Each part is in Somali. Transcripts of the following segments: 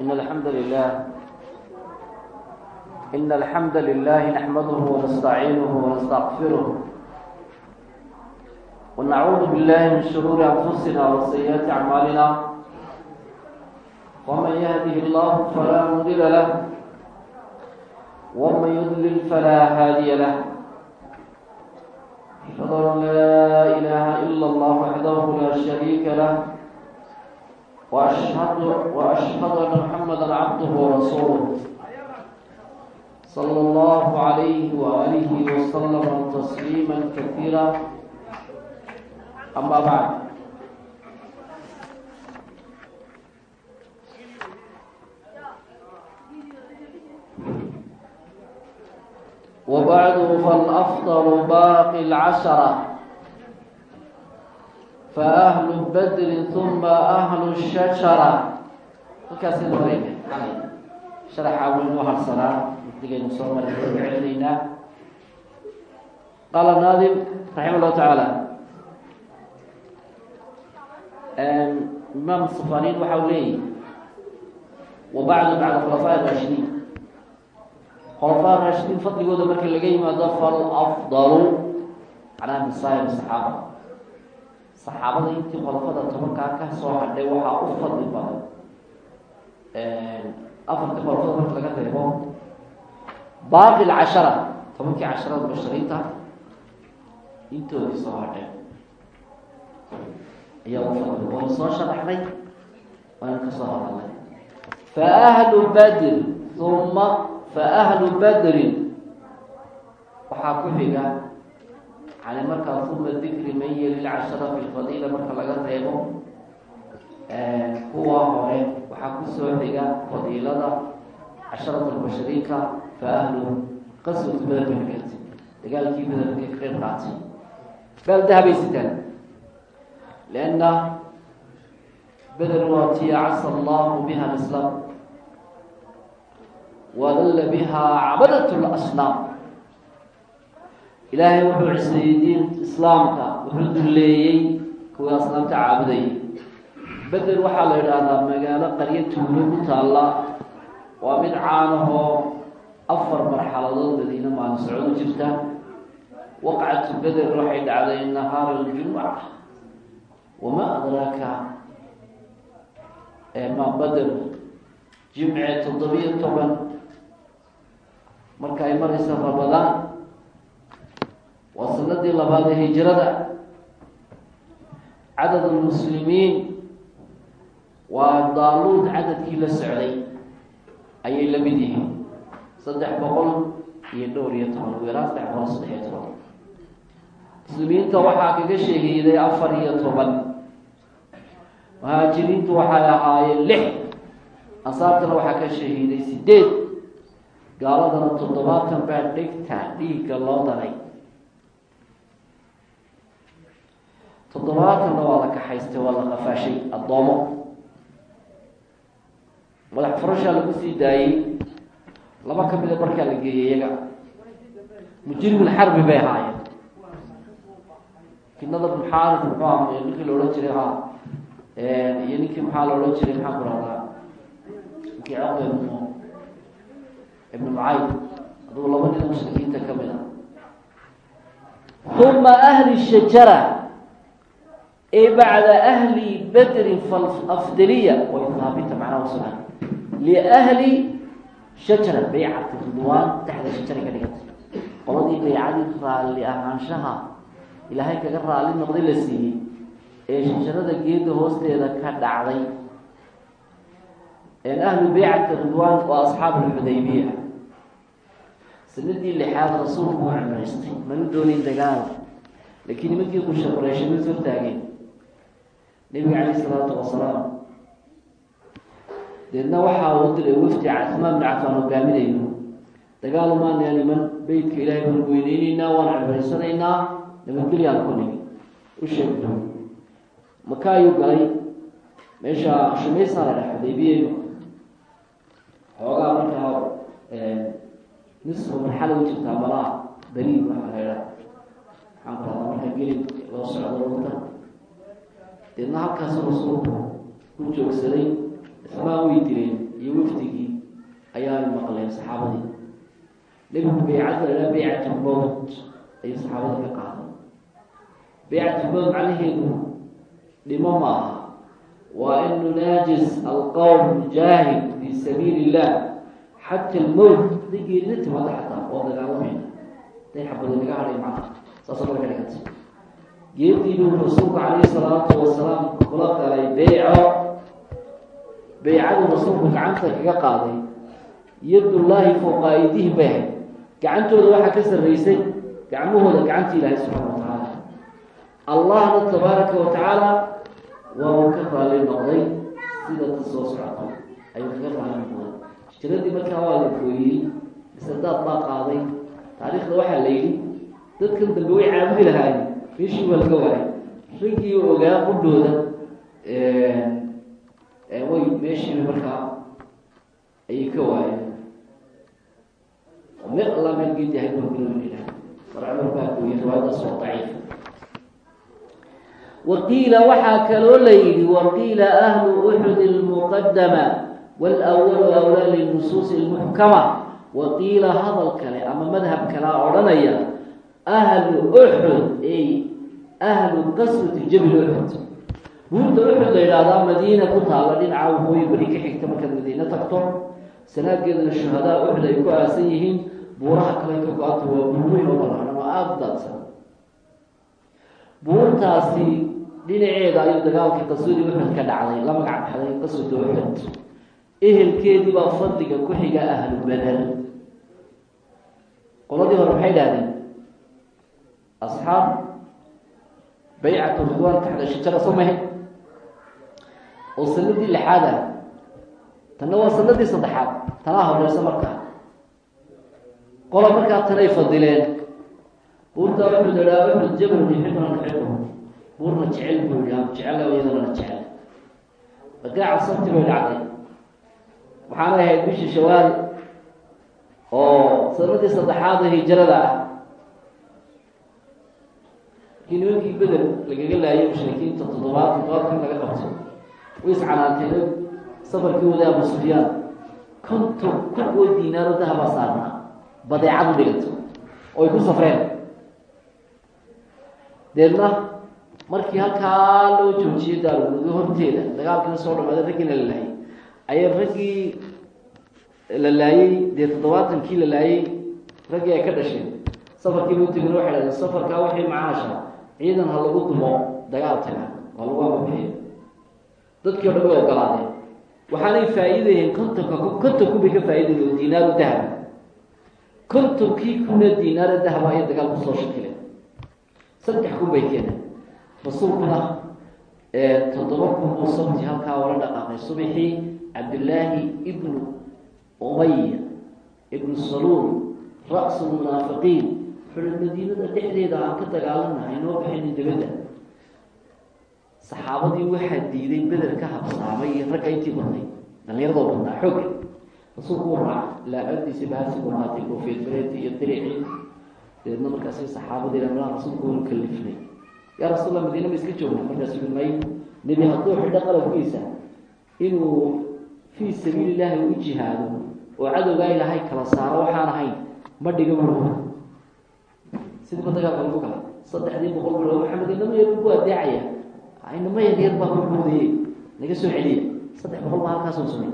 إن الحمد لله إن الحمد لله نحمده ونستعينه ونستغفره ونعوذ بالله من شرور أنفسنا وسيئات أعمالنا ومن يهده الله فلا مضل له ومن يضلل فلا هادي له أشهد لا إله إلا الله وحده لا شريك له وأشهد وأشهد أن محمدا عبده ورسوله صلى الله عليه وآله وسلم تسليما كثيرا أما بعد وبعد فالأفضل باقي العشرة faahlu badri uma ahlu shajara halkaas in horeyna calay sharaxa weynu harsanaa mudigaynu soo maray celinaynaa qaala naadim raxima llahu tacaala imaam sufaniin waxa u leeyahy wabacdu bacda khulafaa raashidiin khulafaa raashidiin fadligooda marka laga yimaado falafdalu calaa misaaib saxaaba saxaabada intii khulafada tobankaa ka soo hadhay waxaa u fadli badan. Afarta khulafada marka laga reebo baaqi lcashara tobankii casharada bashariinta intoodii soo hadheen ayaa u fadli waynu soo sharaxnay waynu ka soo hadalnay faahlu badr uma faahlu badrin. Waxaa ku xiga yani markaa uma dikri man yeli lcashara fi lfadiila marka laga reebo kuwa hore waxaa ku soo xiga fadiilada casharat albashariinka fa ahlu qaswati beder bakati dagaalkii bederka ka qeyb qaatay. Baal dahabay sitaan lianna beder waa tii casa allahu biha alislaam wadalla biha cabadat lasnaam ilaahay wuxuu ciseeyey diin islaamka wuxuu dulleeyey kuwii asnaamta caabudayay beder waxaa la yidhaahdaa magaalo qaryo tuulo ku taalla. Waa mid caanahoo afar marxaladood madiine maalin socdo jirta. Waqcatu beder waxay dhacday nahaara aljumuca wamaa adraaka ma beder jimce toddobiyo toban. Marka ay maraysa rabadaan waa sanadii labaad ee hijrada cadad almuslimiin waa daaluud cadadkii la socday ayay la mid yihiin. Saddex boqol iyo dhowr iyo toban yaraan saddex boqol saddex iyo toban. Muslimiinta waxaa kaga sheegeeday afar iyo toban. Muhaajiriintu waxay ahaayeen lix. Ansaartana waxaa ka shahiiday sideed gaaladana toddobaatan baa dhiigga loo daray toddobaatanna waa la kaxaystay waa la qafaashay addoomo. Madax furashaa lagu sii daayey laba ka mida markaa la geeyey iyaga. Mujrimul xarbi bay ahaayeen. Kinada muxaarib muxuu aha ninkii la jiray ha iyo ninkii maxaa la jiray maxaa ku rahdaa ninkii caqba ibnu ibnu mucayd adugu laba nin mushrikiinta ka mid a uma ahli shajara e bacda ahli bedrin falafdaliya way haabita macnaha usugan liahli shajara baycati ridwaan taxda shajara ka dhiganta qoladii baycadii raalli ahaanshaha ilaahay kaga raalli noqday la siiyey ee shajarada geeda hoosteeda ka dhacday. Ahlu baycati ridwaan waa asxaab alxudaybiya sanadii lixaad rasuulku wuu cumraystay mana doonin dagaal. Laakiin nimankii qusha qoreyshamid sor taageen nebiga calayh isalaatu wasalaam deedna waxaa uu diray wafdi cumaan bin cafaan hogaaminayno dagaal umaanaa niman beytka ilaahay baan weyneyneynaa waan cumraysanaynaa nabadgelyaan ku nimi u sheegno maka ayuu galay. Meesha shumaysaa la dhex xudaybiyeyo xoogaa markaa nisfu marxala u jirtaa malaa baliid waxaa la idhaa maxaan ku rahdaa marka gelin loo socdo wata deedna halkaasu rasuulku ku joogsaday ismaan way direen iyo wafdigii ayaay maqleen saxaabadii. Nebigu baycada lahaa baycatulmowt ayay saxaabada ka qaaday. Baycatulmowt macnaheedu dhimo maaha waa in nunaajis alqowm mujaahid fi sabiili illah xata almowt haday geerida timaado xataa oo dagaalamayna haday xabada naga hadhay macna saasa marka dhiganta geediibuu rasuulku calayhi salaatu wasalaam kula galay beyco beycadu rasuulku gacanta kaga qaaday yadullaahi fowqa aydihim bay ahayd gacantooda waxaa ka sarraysay gacmahooda gacanta ilaahay subxaana wa tacaala allahna tabaaraka wa tacaala waa uu ka raali noqday sida ta soo socota ayuu kaga raali noqday hijiradii markaa waa la gooyey isadaad baa qaaday taariikhda waxaa la yidhi dadkan dambe way caabudi lahaayeen meeshii waa laga waayay raggii ogaa qudhooda way meeshiiba markaa ayay ka waayeen. Ilaah marcumar baa gooyey riwaayadaas waa daciif. Waqiila waxaa kaloo la yidhi waqiila ahlu uxud lmuqadama wlwalu awlaa linusuusi lmuxkama waqiila hadal kale ama madhab kalea odhanaya ahlu uxud ay ahlu qaswati jabli uxud buurta uxud la yidhaahdaa madiina ku taalla dhinaca waqooyi beri ka xigta markaad madiine tagto sanaageedana shuhadaa uxud ay ku aasan yihiin buuraha kale ka go-anta waa buurweyn oo ballaaran oo aada u daadsan buurtaasi dhinaceeda ayuu dagaalkii qaswadii uxud ka dhacday la magac baxday qaswata uxud ehelkeedii baa fadliga ku xiga ahlu beder qoladii hore maxay dhahdeen asxaab baycatu ridwaan taxda shajara soo mahe oo sanadii lixaad ah tanna waa sanadii saddexaad tanaa horeysa markaa qola markaa tanay fadileen buurta wuxuu lahaa uxud jabal yuxibuna nuxibu buurna jecel buu yihi jecel iyadana jecel bagaaca sabti bay dhacday waxaanay ahayd bishii shawaal oo sanadii saddexaad ee hijrada ah nimankii beder lagaga laayay mushrikiinta toddobaad toddobaadkan laga qabto. Way iscanaanteen safarkii waday abu sufyaan. Konton kun oo diinaaro dahabaa saarnaa. Badeecadu dhigato. Oo ay ku safreen. Deedna markii halkaa loo joojiyay daarugudo horteeda dagaalkiina soo dhamaaday raggiina la laayay ayay raggii la laayey dee toddobaatankii la laayey raggii ay ka dhasheen. Safarkiiba utegin waxay dhahdeen safarkaa wixii macaasha ciidan ha lagu dumo dagaal taga waa lagu amabixiyo dadkii o dhan way ogolaadeen. Waxaanay faa'iidayeen kontonka konton kun bay ka faa'idayen oo diinaaru dahaba kontonkii kuna diinaara dahaba ayay dagaal ku soo shakileen saddex kun bay keeneen. Rasuulkuna toddoba kun uu sabti halkaa wala dhaqaaqay. Subixii cabdillaahi ibnu umaya ibnu saluul ra-su lmunaafiqiin wuxuui madiinada dhexdeeda aan ka dagaalanahay noo bixinin dibadda. Saxaabadii waxaa diiday beder ka habsaamay iyo ragga intii badnay dhalinyaradoo badnaa xooga rasuulku u raaca laacadiisi baasigu maatay koofeedbareeti iyo diricii dabeedna markaasi saxaabadii dhamlaan rasuulku wanu kalifnay. Yaa rasuulla madiina ma iska joogna? Markaasu ui may nebi hadduu xidho qalabkiisa inuu fii sabiili illaahi u jihaado oo cadowgaa ilaahay kala saaro waxaan ahayn ma dhiga buu sidiiba dagaalka lagu galay saddexdii boqol bilo maxamed inama yar ku adeecaya inama yar yar baa hormoodaye naga soo celiya saddex boqol baa halkaasoo sumay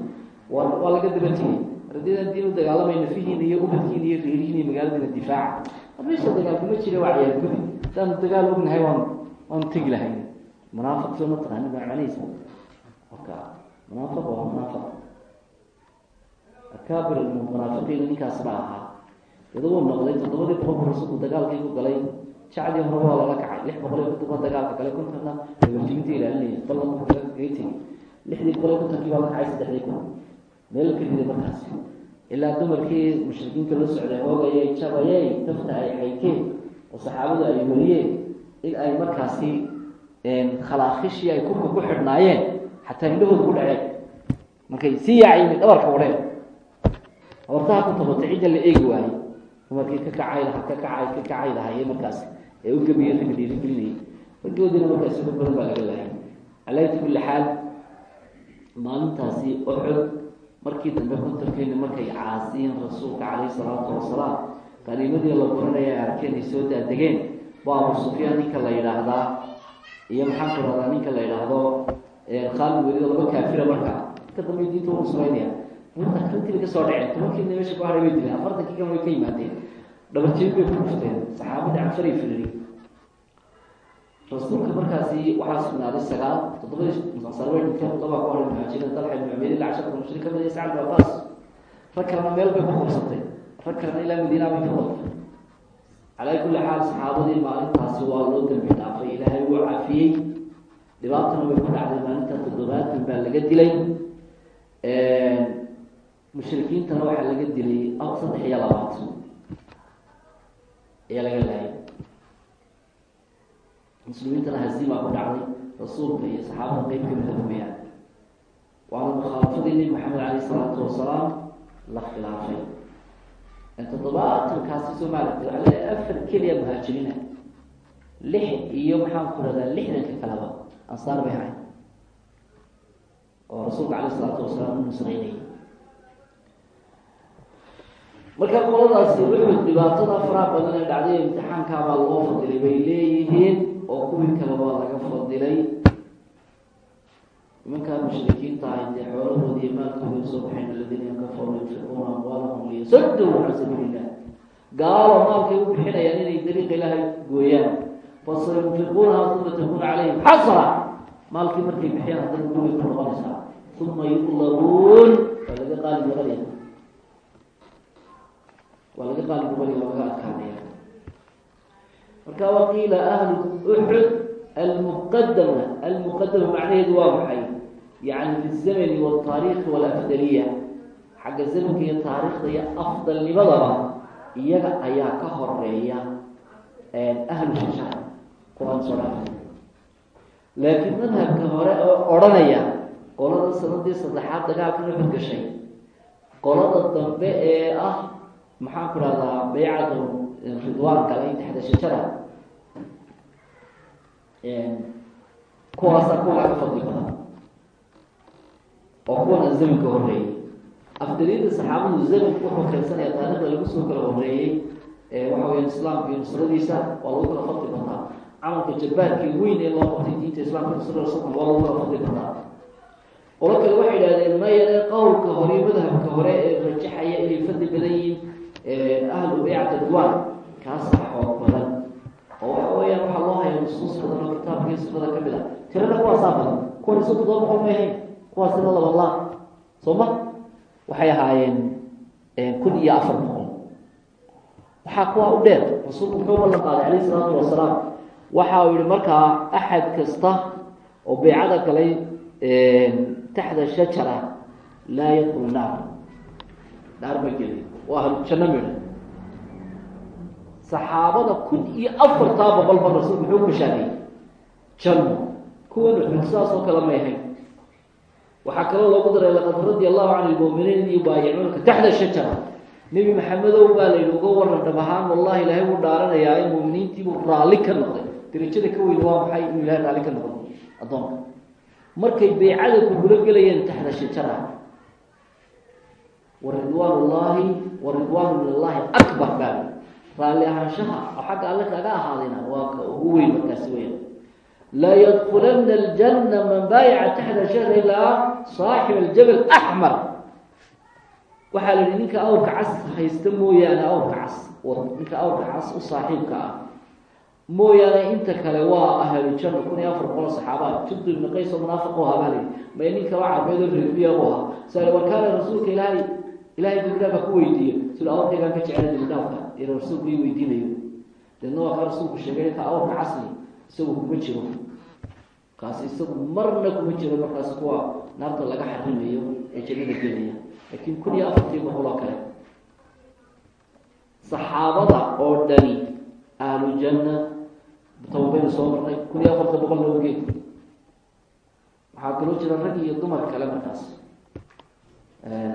waa waa laga dabatiyey radiyadaan diin u dagaalamay nafihiina iyo ubadkiina iyo reerihiina iyo magaaladiina difaaca meesha dagaalku ma jira waa ciyaar gudi dagaal ognahay waan waanu tegi lahay. Munaafiq soo ma taqaani baa macnihiisa marka munaafiq waa munaafiq akaabir munaafiqiina ninkaas baa ahaa iyada wuu noqday toddobadii boqol rasuulku dagaalkii ku galay jacdii hore waa lala kacay. Lix boqol iyo konton dagaalka galay kontonna dabartiminta ilaalinaya kaga tegi lixdii boqol iyo kontonkii baa la kacay saddexdii kun. Meel ka diday markaasi ilaa dumarkii mushrikiinta la socday hoogayay jabayay tafta ay xaykeen oo saxaabadu ay wariyeen in ay markaasi khalaakishii ay kurka ku xidhnaayeen xataa indhahooda ku dhaceen. Markay sii yaacayni dhabarka wadheen habartaha ku tabatay cidda la eegi waayey dumarkii ka kacay ka kacay ka kacay lahaye markaas. Ee u gebiyey ragga dhiirigelinayay raggoodiina markaasi dad badan baa laga laayay calaa kulli xaal maalintaasi oxod markii dambe kontarkeeni markay caasiyin rasuulka calayhi salaatu wasalaam qaniimadii la guranaya arkeen ay soo daadegeen. Ba abu sufyaan ninka la yidhaahdaa iyo maxaan ku rahdaa ninka la yidhaahdo khaalid welido laba kaafira markaa. Ka dambe diinta u nusraynaya arintii ka soo dhaceen. Tobankiina meesha ku haray way dileen. Afartankii kan way ka yimaadeen dhabarjeed bay ku dhufteen saxaabadii cabsaray firiri rasuulka markaasi waxaa sugnaaday sagaal masar way dhinteen todoba ku horay muhaajiriin dalxa ibn cubaydiin la cashar mushrik ka mid iyo sacad abbas. Rag kalena meel bay ku qabsatay rag kalena ilaa madiina bay ka wadatay calaa kulli xaal saxaabadii maalintaasi waa loo dambi dhaafay ilaahay wuu cafiyey dhibaatana way ku dhacday maalinta toddobaatan baa laga dilay mushrikiintana waxaa laga dilay saddex iyo labaatan ayaa laga laayay muslimiintana haziima ku dhacday rasuulka iyo saxaabada qeyb kamida mooyaan waana mukhaalafadii nebi maxamed caleyh isalaatu wasalaam la khilaafay. Toddobaatankaasi soomaalia ale afar keliya muhaajiriina. Lix iyo maxaan ku radaa lixdanka kaleba ansaar bay ahayd. Oo rasuulka caleyh isalaatu wasalaam u nusraynayay marka qoladaasi wuxuu dhibaatada faraha badan ee dhacday imtixaankaabaa loo fadilay bay leeyihiin oo kuwii kale waa laga fadilay. Nimankaa mushrikiinta ahay dee xoolahoodii maalkooda soo baxayn aladiina kafaruu yunfiquuna amwaalahum liyasuduu can sabiili illah gaalo maalkay u bixinayaan inay dariiqa ilaahay gooyaan. Fasayunfiquunaha uma takunu calayhim xasra. Maalkii markay bixiyaan haddana gurigay ku noqonaysaa. Uma yuqlabuun waa laga qaali noqonaya waa laga qaali noqonaya waa laga adkaanaya marka waqiila ahlu uxud almuqadama almuqadama macnaheedu waa maxay? Yani fi zamani wataariikhi walafdaliya xagga zamanka iyo taariikhda iyo afdalnimadaba iyaga ayaa ka horreeya ahlu shasha kuwaan soo dhaafay laakiin madhabka hore oo odhanaya qolada sanadii saddexaad dagaalkan uxud gashay qolada dambe ee ah maxaan ku rahdaa baycatu ridwaan galay taxda shajara? Kuwaasa kuwa laga fadli badan. Oo kuwana zamanka horeeyey afdaliyada saxaabadu zamanku wuxuu keensanaya taarikhda lagu soo kala horeeyey waxa weya islaamka iyo nusradiisa waa lagu kala fadli badaa camalka jabbaarkii weyn ee loo qabtay diinta islaamka nusrada sukun waa lagu kala fadli badaa qolo kale waxay idhahdeen mayane qowlka hore madhabka hore ee rajaxaya inay fadli badan ahlu baycata ridwaan kaasa xoog badan. Oo waxa weeyaan waxaa loo haya nusuus badan oo kitaabka iyo sunnada ka mid a tirada kuwaasaa badan. Kuwan isu toddoba boqol may ahayn kuwaasina laba laa soo ma? Waxay ahaayeen kun iyo afar boqol. Waxaa kuwaa u dheer. Rasuulku muxuu ballan qaaday calayhi salaatu wasalaam waxa uu yihi markaa axad kasta oo baycada galay taxda shajara laa yadkulu naar. Naar ma geli waa ahlu janno saxaabada kun iyo afartaa boqol ba rasuulku muxuu bashaariyey janno kuwan uxud sidaas oo kale may ahayn. Waxaa kaloo loogu daray laqad radia allahu can ilmuuminiin yubaayicuunaka taxta shajara. Nebi maxamedow baa layidhi uga waran dhab ahaan wallahi ilaahay wuu dhaaranayaa in muuminiintiibuu raalli ka noqday. Darajada ka weyn waa maxay inuu ilahay raalli ka noqdo? Addoonka. Markay baycada kugula gelayeen taxta shajara wa ridwaan ullahi wa ridwaanu min allahi akbar baa. Raalli ahaanshaha oo xagga alle kaga ahaadayna waa ugu weyn markaasi weya laa yadkulana aljanna man baayaca taxta shahri ilaa saaxib aljabal axmar waxaa la yihi ninka awrka cas haysta mooyaane awrka cas. Ninka awrka cas u saaxiibka ah. Mooyaane inta kale waa ahlu janna. Kun iyo afar boqol saxaaba. Jubdu ibni qays oo munaafiq u ahaa baa layihi may nin kala carbeedo reerbiya u ahaa. Sal warkaana rasuulka ilaahay ilahay dibidhaafka ku weydiiyo sida awrkaygaan ka jecela dibidhaafka ina rasuulku ii weydiinayo. Deedna waa kaa rasuulku sheegay ninka awrka casli isagu kuma jiro. Kaasi isagu marna kuma jiro markaas kuwa naarta laga xarimayo ee jannada gelaya. Laakiin kun iyo afartii boqol oo kale. Saxaabada oo dhani ahlu janna toban baynu soo marnay kun iyo afarta boqol loo geed. Waxaa kaloo jira rag iyo dumar kale markaas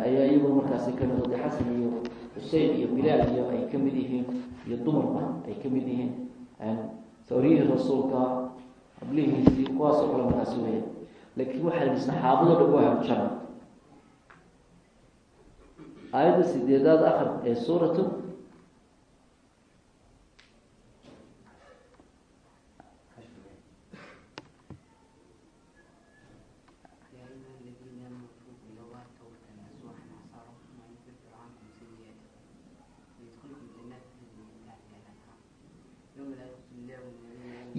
ayaa iyagoo markaasi ka mid ode xasan iyo xusein iyo bilaal iyo ay ka mid yihiin iyo dumarba ay ka mid yihiin. Sawriyihii rasuulka hablihiisii kuwaas oo kale markaasi weya laakiin waxaa saxaabado dhan waa ahlu janna aayadda sideedaad akr ee suuratu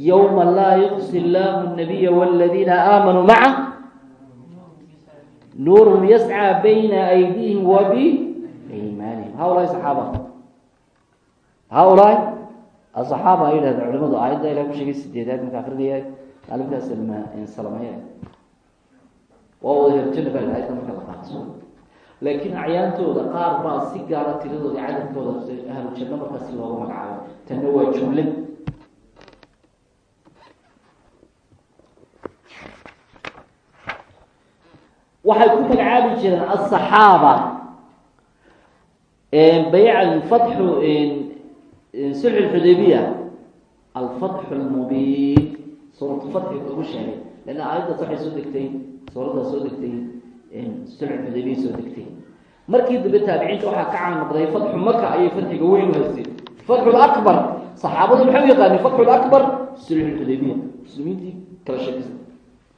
yowma laa yuqsi illaahu nabiya wladiina aamanuu macah nuurhum yascaa bayna aydiihim wa biaymaanihim haulaai saxaaba haulaai asaxaaba ay yidhahda culimadu aayadda ilah ku sheegay sideedaad marka akrinaya maalinkaas salmaya waa wada herjana baa aayadda marka la qaadso laakiin acyaantooda qaar baa si gaara tiradooda cadadkooda ahlu janno markaasi looga magacaabo tanna waa jumle waxay ku magacaabi jireen aلصaxaaba bayc fatxu sulx xudaybiya alfatxu lmubiin suuratu fatxi ugu sheegay. Lanna aayaddaas waxay soo degtay suuraddaas soo degtay sulx xudaybiya soo degtay. Markii dambe taabiciinta waxaa ka caan noqday fatxu maka ayay fatxiga weyn u haysteen. Fatxu lakbar saxaabadu maxay u yaqaaneen fatxu lakbar sulx xudaybiya muslimiintii kala sheekisa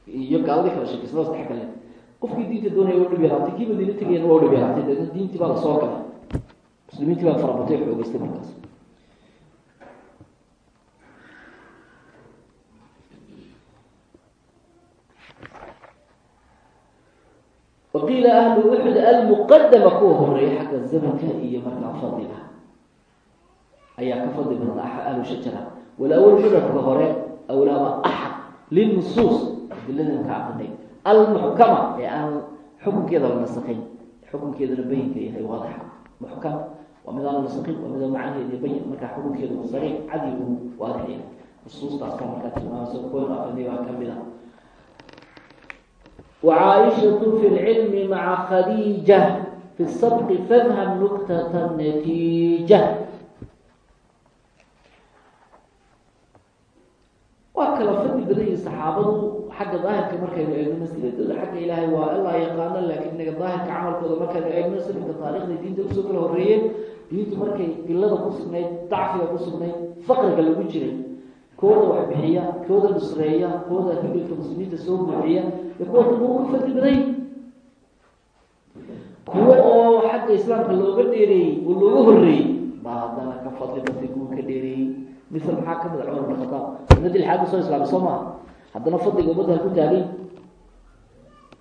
iyo gaaladii kala sheekisada saddex kale qofkii diinta doonaya waa dhib yaraatay kii madiina tegayana waa dhib yaraatay deedna diintii baa la soo galay. Muslimiintii baa farabatay xoogeystay markaas. Waqiila ahlu uxud almuqadama kuwa horreeya xagga zamanka iyo markaa fadliga ayaa ka fadli badan ahlu shajara. Walawal mudarka hore awlaaba axad linusuus adiladan ka aqrinay almuxkama ee aan xukunkeeda la nasakayn xukunkeeduna bayinka yahay waadaxa muxkam waa midaan nasakin waa midaan macaanheed bayin markaa xukunkeedu u sariix cadigu waadax yahay nusuustaaskaa markaa tilmaamayso kun afni ka mid ah. Wacaaishatu fi lcilmi maca khadiija fi sabqi fadham nuktata natiija. Waa kala fadli badanyay saxaabadu xagga daahirka markaynu eegno masaladooda xagga ilaahay waa ilaa yaqaano laakiin inaga daahirka camalkooda markaynu eegno slimka taarikhda diinta u soo kala horreeyeen diintu markay dilada ku sugnayd dacfiga ku sugnayd faqriga lagu jiray. Kooda wax bixiya kooda nusreeya kooda hibilka muslimiinta soo buuxiya iyo kuwa daba uga fadli baday kuwo oo xagga islaamka looga dheereeyey oo looga horreeyey baa haddana ka fadli batay kuwa ka dheereeyey. Misal maxaa ka mid a cumar bin khataab? Sanadii lixaad soo islaamay soo maa haddana fadliga ummadda ku taagay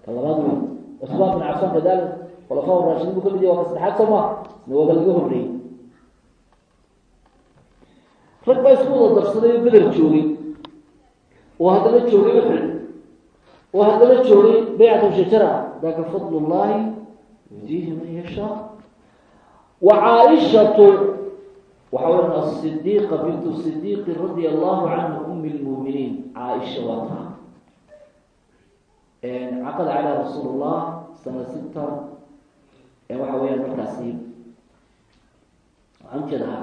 ka labaad wey cusmaan bin cafaan kadaalik khulafaa raashidiin buu ka mid yahay waa ka saddexaad soo maa isna waaba laga horreeyey. Rag baa isku wada darsaday beder joogay. Oo haddana joogay uxud oo haddana joogay baycatu shajara daka fadl llahi yudiihi man yashaa. Wa caaishatu waxa weyan asidiiqa bintu sidiiqi radia allahu canhu umi lmuuminiin caaisha waa taa caqad calaa rasuul llah sana sita waxa weyaan markaasi waxaan u jeedaa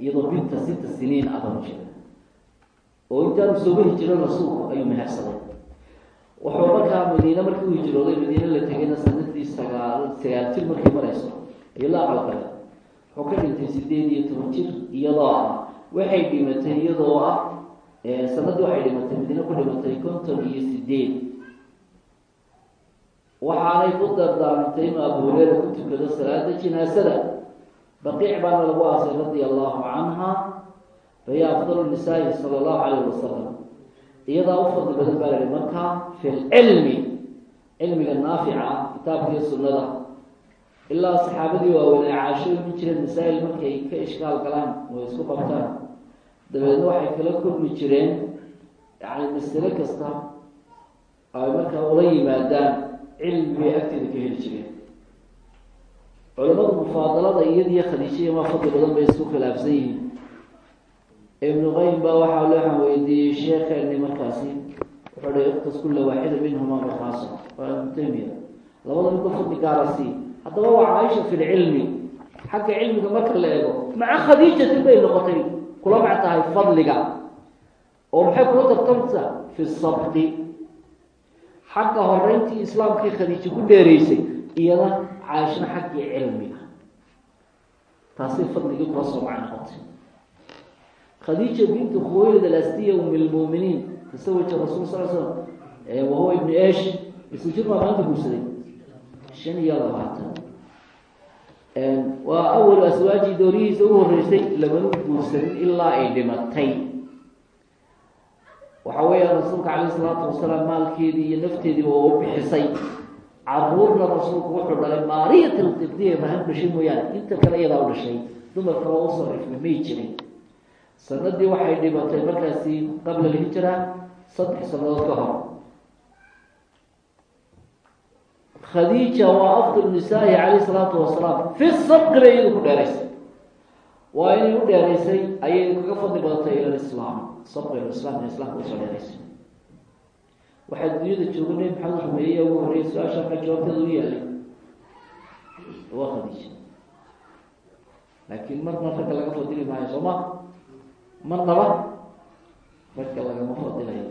iyadoo binta sita siniin abaan ujeeda oo intaanu sooga hijiro rasuulku ayuu mehersaday wuxuu markaa madiine markii u hijrooday madiine la tegayna sanadii sagaal sagaal jir markay marayso ayuu la wuxuu ka dhintay sideed iyo toban jir iyadoo ah. Waxay dhimatay iyadoo ah sanadii waxay dhimatay madiine ku dhimatay konton iyo sideed waxaanay ku dardaarantay inuu abu hureyra ku tukado salaada jinaasada. Baqiic baana lagu aasay radia allahu canha fahiya afdalu nisaa'i sala allahu calayh wasalam iyadaa u fadli badan baa lahi markaa fi lcilmi cilmiga naafica kitaabkiiyo sunnada ilaa saxaabadii waaweynee caasho iman jireen masaa'il markay ka ishkaal galaan way isku qabtaan. Dabeedna waxay kala kulmi jireen yani masale kasta ay markaa ula yimaadaan cilmi bay agteeda ka heli jireen. Culamada mufaadalada iyadiyo khadiijiya ma fadli badan bay isku khilaafsan yihiin. Ibnu qayim baa waxaa leexan weydiiyey sheekeeni markaasi wuxuu hi iktas kula waaxida minhuma bikhaasa waa ibnu taymiya labada midba fadli gaarasi haddaba waa caaisha fi lcilmi xagga cilmiga marka la eego maca khadiijatin bay noqotay kula mac tahay fadliga. Oo maxay kula tartamta fi sabqi xagga horeyntii islaamkii khadiija ku dheereysay iyada caaishana xaggii cilmiga taasay fadligii kula soo macay noqotay. Khadiija bintu khuwaylid alastiya um lmuuminiin tasawaja rasul sal slam wahuwa ibnu esh isu jir baa maanta guursaday shan iyo labaatan waa awalu aswaajii doorihiisa ugu horreysay lamanu guursanin ilaa ay dhimatay waxa weeyaan rasuulka calayh isalaatu wasalaam maalkeedii iyo nafteediiba waa u bixisay caruurna rasuulku wuxuu dhalay maariyat alqibdiya ibraahim dhashay mooyaane inta kale iyadaa u dhashay dumar kale oo u soo rifmay may jirin sanadii waxay dhimatay markaasi qabla alhijra saddex sanadood ka hor khadiija waa afdal nisaahi calayh isalaatu wasalaam. Fi sabqi bay iyadu ku dheeraysay. Waa inay u dheeraysay ayay kaga fadli badatay ila lislaam sabqiga islaamka islamka u soo dheeraysay. Waxaa dunyada jooga nebi maxamed rumeeyey ugu horreeyay su'aasha ka jawaabteeda u yaalay. Waa khadiija. Laakiin marna ragga laga fadili maayo soo ma? Marnaba ragga lagama fadilayo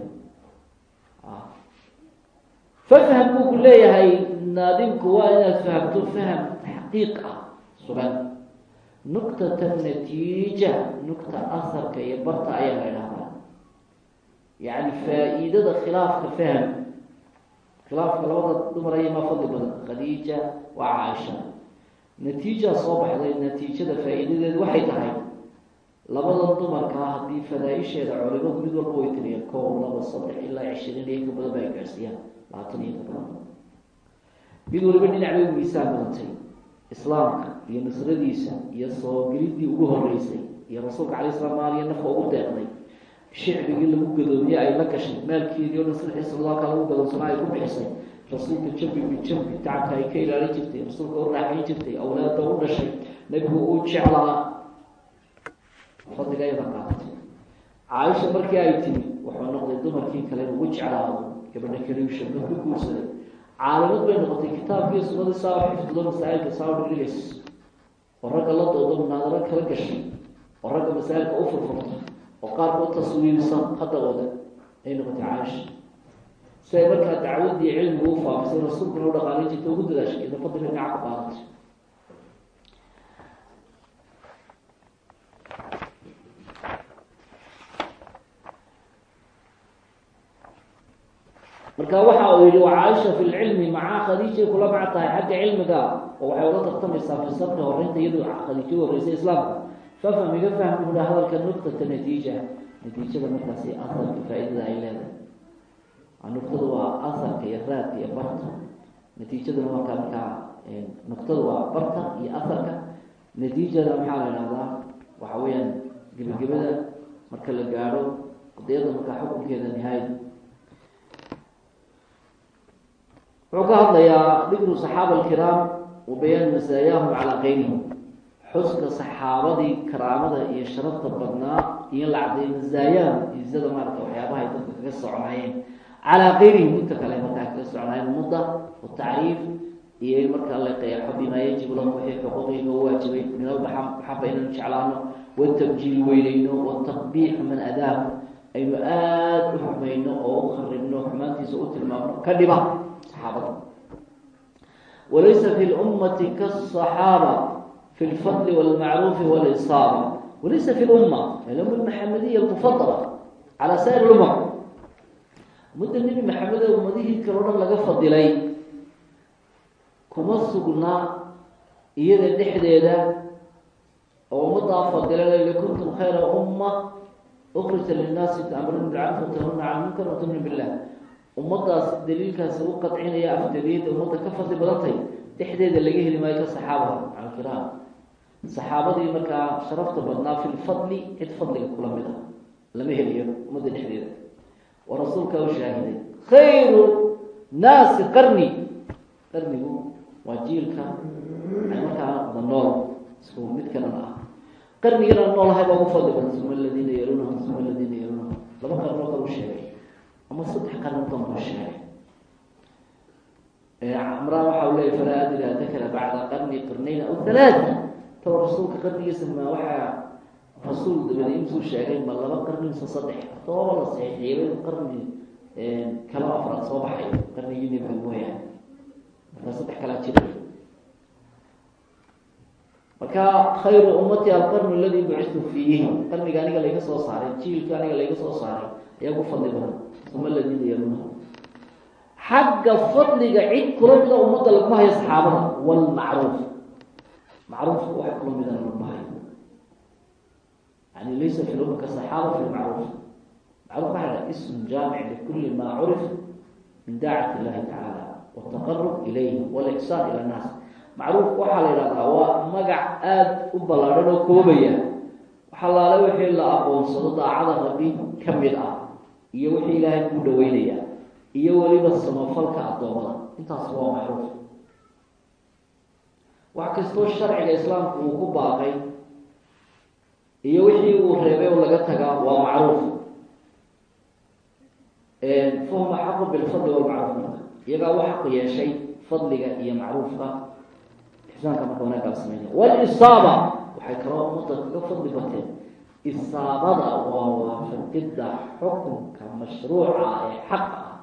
fafham buu ku leeyahay naadimku waa inaad fahamto faham taxqiiq ah sugan nuktata natiija nukta asarka iyo barta ayaa la idhahdaa yani faa-iidada khilaafka faham khilaafka labada dumar aya maa fadli badan khadiija waa caaisha natiija soo baxday natiijada faa-iidadeedu waxay tahay labadan dumarkaa haddii fadaa-isheeda culimadu mid walba way tiriyeen kow laba saddex ilaa cishiriin iyo ka badan ba ay gaarsiiyaan labaatan iyo ka badan mid waliba dhinac bay miisaan islaamka iyo nusradiisa iyo soo gelidii ugu horeysay iyo rasuulka calay slam maaliya nafka ugu deeqday. Shicbigii lagu gadoomiyey ay la gashay maalkeedii o dhan sadexii sanadoodka lagu gadoonsanaa ay ku bixisay. Rasuulka jambi bijambi tacabka ay ka ilaalin jirtay rasuulka u raaxayn jirtay awlaada u dhashay nebigu uu jeclaa. Fadliga ayada qaadatay caaisha markii ay timi wuxuu noqday dumarkii kale ugu jeclaado gabadha kaliusha mid ku guursaday caalimad bay noqotay kitaabkii sunadii saa u xifdido masaa'ilka saa u dhigdhigays oo ragga la doodo munaadaro kala gashay oo ragga masaa'ilka u furfurto oo qaarkood taswiirsan hadda wada ay noqotay caaisha si markaa dacwadii cilmiga u faafisay rasuulkuna u dhaqaalin jirta ugu dadaashay ida fadliga dhinaca ka qaadatay marka waxa uu yihi waa caaisha fi lcilmi maca khadiijay kula mac tahay xagga cilmiga. Oo waxay ula tartamaysaa fi sabri horeynta iyadoo khadiijo horeysay islaamka. Fafham iga fahm buha hadalka nuktata natiija. Natiijada markaasi aharka faa-idada ay leedahay. Nuktadu waa aharka iyo raadka iyo barta natiijaduna markaa markaa nuktadu waa barta iyo aharka natiijada maxaa la idhahdaa waxa weeyaan gebagabada marka la gaadho qadiyada markaa xukunkeeda nihaayad wuxuu ka hadlayaa dikru saxaaba alkiraam wa bayaan masaayaahum calaa keyrihim xuska saxaabadii karaamada iyo sharafta badnaa iyo lacday masaayaahum izada maarata waxyaabahay dadka kaga soconaayeen calaa keyrihim inta kale markaa kaga soconaayeen mudda watacriif iyo markaa la qeexo bimaa yajibu lahu wixii xuquuqiga waajibay. Min almaxaba inaynu jeclaano? Watabjiil weyneyno wataqbiixu man adaahu aynu aada u xumayno oo u kharibno xumaantiisa u tilmaamno. Ka dhiba saxaabada walaysa fi lummati kaasaxaaba fi lfadli walmacruufi walisaaba walaysa fi lumma alumma almaxamediya almufadala calaa saa'ir lumam ummadda nebi maxamed ee ummadihii kale o dhan laga fadilay kuma sugnaa iyada dhexdeeda oo ummaddaa fadila layli kuntum khayra umma ukrija linnaasi taamruuna bilcafwi tanuna can munkar watuminu billah ummadaas daliilkaasi u qadcinaya afdaliyada ummadda ka fadli badantay dhexdeeda laga heli maayo ka saxaabada alkiraam saxaabadii markaa sharafta badnaa fi lfadli cid fadliga kula mid ah lama heliyo ummadda dhexdeeda. Waa rasuulkaa u shaahiday khayru naasi qarni. Qarnigu waa jiilka markaa nool isku mid kalena ah. Qarnigana noolahay baa ugu fadli badan suma aladiina yalunahum suma aladiina yalunahum laba qarnoo kale sheegay ama saddex qarno danbuu sheegay cimraan waxa u leeyay falaa adri adakara bacda qarni qarnayn aw halaata tawa rasuulka qarnigiisa ma waxaa rasuul dabadi intuu sheegay ma laba qarni mise saddex tooba la saxiixiyay qarni kala afraad soo baxay. Qarnigii nebiga mooyaane. Markaa saddex kalaa jira marka khayru ummati alqarnu aladii bucistu fiihi qarniga aniga layga soo saaray jiilka aniga layga soo saaray ayaa ku fadli badan. Uma aladiina yaluuna xagga fadliga cid kula mida ummadda laguma hayo saxaabada walmacruuf macruufka wax kula midana laguma hayo. Yani laysa fi lumma kasaxaaba fi lmacruuf macruuf. Waxa la ism jaamic likuli ma curif min daacati illahi tacaala wtaqarub ilayhi walixsaan ila nnaas macruuf waxaa la yidhahdaa waa magac aada u ballaadhan oo koobaya. Waxalaale wixii la aqoonsado daacada rabbi ka mid ah iyo wixii ilaahay ku dhaweynaya iyo weliba samafalka addoommada. Intaas waa macruuf. Wax kastoo sharciga islaamku uu ku baaqay iyo wixii uu reebay oo laga tagaa waa macruuf. Fahum axaqu bilfadli walmacruuf iyagaa u xaq yeeshay fadliga iyo macruufka ixsaanka marka wanaagga la sameynaya walisaaba waxay kaloo ummadda kaga fadli bateen isaabada waa waafaqidda xukunka mashruuca ee xaqa ah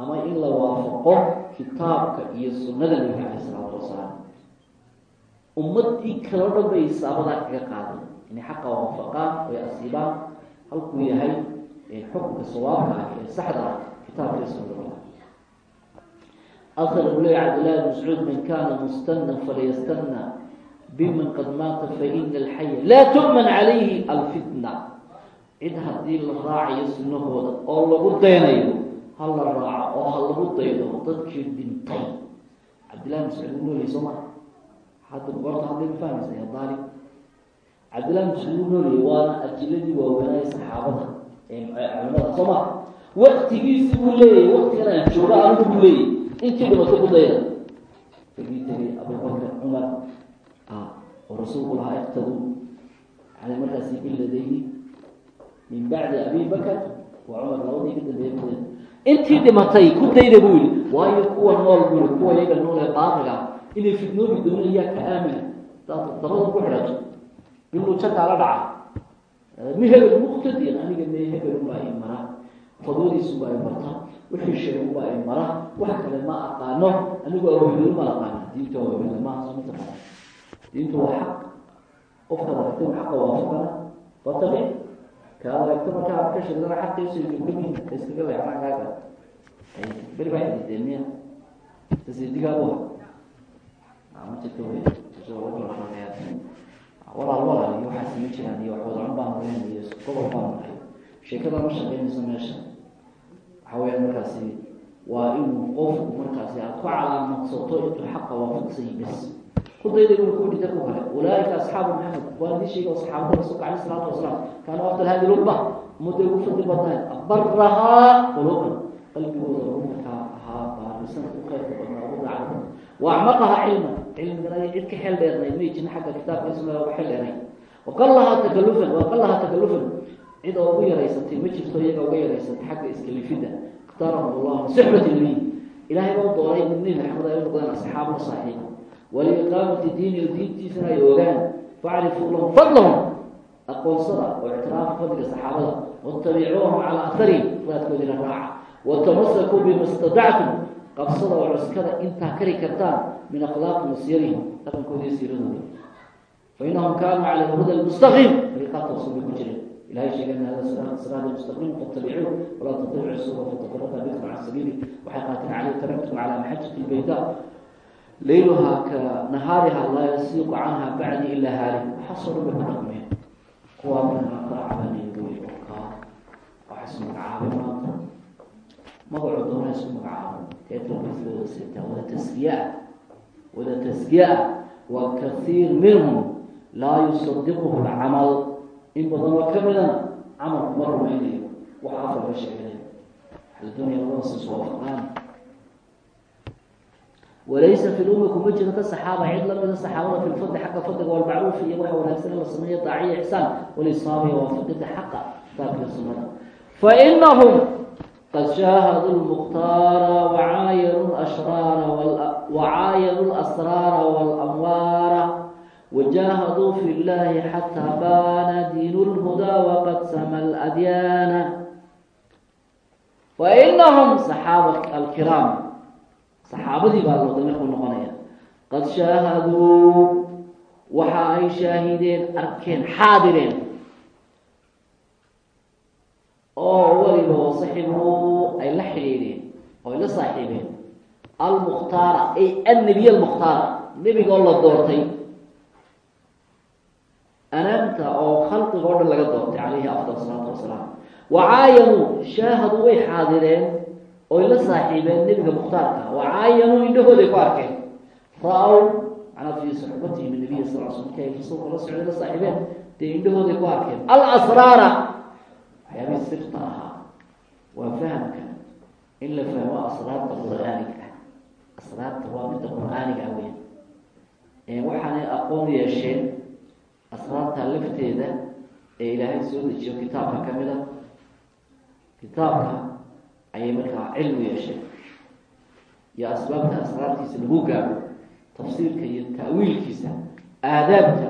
ama in la waafaqo kitaabka iyo sunnada nabiga caleyh isalaatu wasalaam. Ummadii kaloo dhan bay isaabadaa kaga qaaday inay xaqa waafaqaan oy asiibaan halkuu yahay xukunka sawaabka ah ee saxda ah kitaabka iyo sunnada asal buu leeya cabdillahi bn mascuud man kana mustana falyastana biman qad maata faina alxaya laa tu'man calayhi alfitna cid haddii la raacayo sunahooda oo lagu daynayo ha la raaco oo ha lagu daydo dadkii dhintay cabdillahi bn mascuud wuu noolyahy soo maa hadda qorta hadday ma fahmaysa ya daali cabdillahi bn mascuud wuu noolyahy waana ajiladii waaweynaaye saxaabada ee culamada soo maa waqtigiisi buu leeyahay waqtigana aan intii dhimato ku dayda fagii tegay abubakr cumar. Oo rasuulku lahaa iqtaduu yani markaasi biladayni min bacdi abi bakr wa cumar. Labadii ka dayda intii dhimatay ku dayda buu yihi waayo kuwa nool buu yihi kuwa iyaga nool ee baaqiga inay fidnoobi doonan yaa ka aamina daad dabada ku xidhato inuu jakaala dhaca. Mi hebel muqtadiyan aniga me hebel unbaa i mara fadwadiisuba ay marta wixii sheeguba ay mara wax kale ma aqaano anigu awahedel ma aqaana diinta awahedel maaha soo mataqaana diintu waa xaq. Qofkaad aragtay xaqa waafaqana fatabic kaad aragto markaa ka sheegdana xaqiisu gabgamihi ka iskaga leexnaa kaaga. Beri baa xidideen miya. Tasidigaadu wey walaal walaal. Iyo waxaas ma jiraan iyo wax wadacun baan marayn iyo gobol baan maray sheekada ma shaqeynayso meesha waxa weya markaasi waa inuu qofku markaasi aad ku calaamadsato intuu xaqa waafaqsan yahi bes ku dayda inuu ku dhita ku kale. Ulaaika asxaabu maxamed waa idin sheega saxaabada rasuulka aleyh isalaatu wasalaam kaanu afdal hadi lumma ummadday ugu fadli badnayn. Abarahaa quluuban. Qalbigooda markaa ahaa baarisan u khayrka badnaa ugu daacda badna wa acmaqaha cilman. Cilmigana cid ka xeel dheernayd may jirin xagga kitaabka isma uga xeel dheernayd waqalahaa takalufan waqalahaa takalufan cid ugu yaraysatay ma jirto iyaga uga yaraysatay xagga iskalifidda اkhtaarahum allah sixbat ilmiin ilahay baa doonay mid nebi maxamed ay u noqdeen asxaabu saaxiiba waliiqaamati diini diintiisana ay ogaan facrifuu lahum fadlahum. Aqoonsada oo ictiraafa fadliga saxaabada watabicuuhum calaa aharihim raadkoodina raaca. Watamasakuu bima stadactum qabsada oo cuskada intaa kari kartaan min akhlaaqi wasiyarihim dhaqankooda iyo siiradooda fainahum kaanuu cala huda lmustaqiim dariiqaad tawsul bay ku jireen ilahay sheegay in hada siraada mustaqim fattabicuuh walaa tatabicu suba fatafaraqa bikum can sabiili waxay qaateen caleyh taraktum calaa maxajati lbayda layluhaa ka nahaariha laa yasiiqu canha bacdi ilaa haalik waxaasoo dhan bay ku dhaqmeen kuwaa markaa qaracbaniy wey oo kaa waxa isu magacaabay maanta magacu doona isku magacaabo teetalkiisa wada seetaa wada taskiyaa wada taskiyaa wa kathiir minhum laa yusadiquhu lcamal in badan oo kamidana camalku ma rumaynayo. Waxa afar ka sheeganayo. Waxaa la doonaya labadaas iswaafaqaan walaysa fi lumi kuma jiro ka saxaaba cid lamida saxaabada fi lfadli xagga fadliga walmacruuf iyo waxa wanaagsan in la sameeyo daaciya ixsaan walisaaba iyo waafaqida xaqa kitaabka sunnada. Fainahum qad shaahaduu lmukhtaara wacaayanuu lashraara wacaayanuu lasraara walamwaara wajaahaduu fi llaahi xataa baana diinu lhudaa waqad sama ladyaana fainahum saxaaba alkiraam saxaabadii baa loo damir ku noqonaya qad shaahaduu waxa ay shaahideen arkeen xaadireen oo weliba wasaxibuu ay la xidhiideen oo ay saaxiibeen almukhtaara ay annabiy almukhtaara nebigoo la doortay anaamta oo khalqiga o dhan laga doortay calayhi afdal salaatu wasalaam wacaayanuu shaahaduu way xaadireen oy la saaxiibeen nebiga mukhtaarka. Wacaayanuu indhahooday ku arkeen. Ra'ow manaa fii suxbatihi min nabiy sal sl markay rasuulka la socday la saaxiibeen dee indhahooday ku arkeen. Alasraara waxyaabihii sirta ahaa waa fahamka in la fahmo asraarta qur'aaniga ah. Asraarta waa midda qur'aaniga ah weya waxaanay aqoon yeesheen asraarta lafteeda ee ilaahay soo dejiyo kitaabka ka mid a kitaabka ayay markaa cilmi yeesheen iyo asbaabta asraartiisa lagu gaabo tafsiirka iyo ta'wiilkiisa aadaabta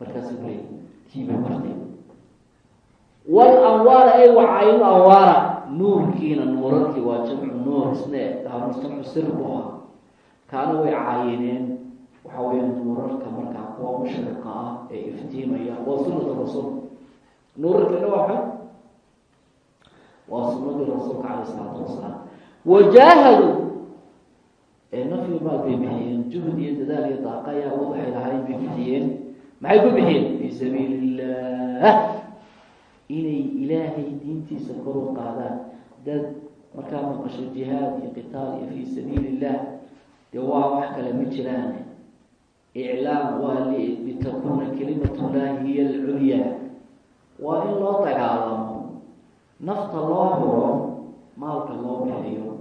markaasuu leeyay tiibay martay wal anwaara ay wacaynu anwaara nuurkiina nuurarkii waa jamcu nuur isne jamcu sir bu ahaa. Kaana way caayineen waxa weya nuurarka markaa kuwa mushriqa ah ee iftiimaya waa sunatu rasuul nuurarkina waa xa waa sunadii rasuulka caleyh isalaatu wasalaam wajaahadu ee nafyi maal bay bixiyeen juhd iyo dadaal iyo daaqa awood waxay lahaayeen bay bixiyeen maxay ku bixiyeen fii sabiili illah inay ilaahay diintiisa kor u qaadaan dad markaa maqasho jihaad iyo qitaal iyo fii sabiili illah dee waa wax kale ma jiraan iclaam waa litakuuna kalimatullahi hiya alculyaa waa in loo dagaalamo nafta loo huro maalka loo bixiyo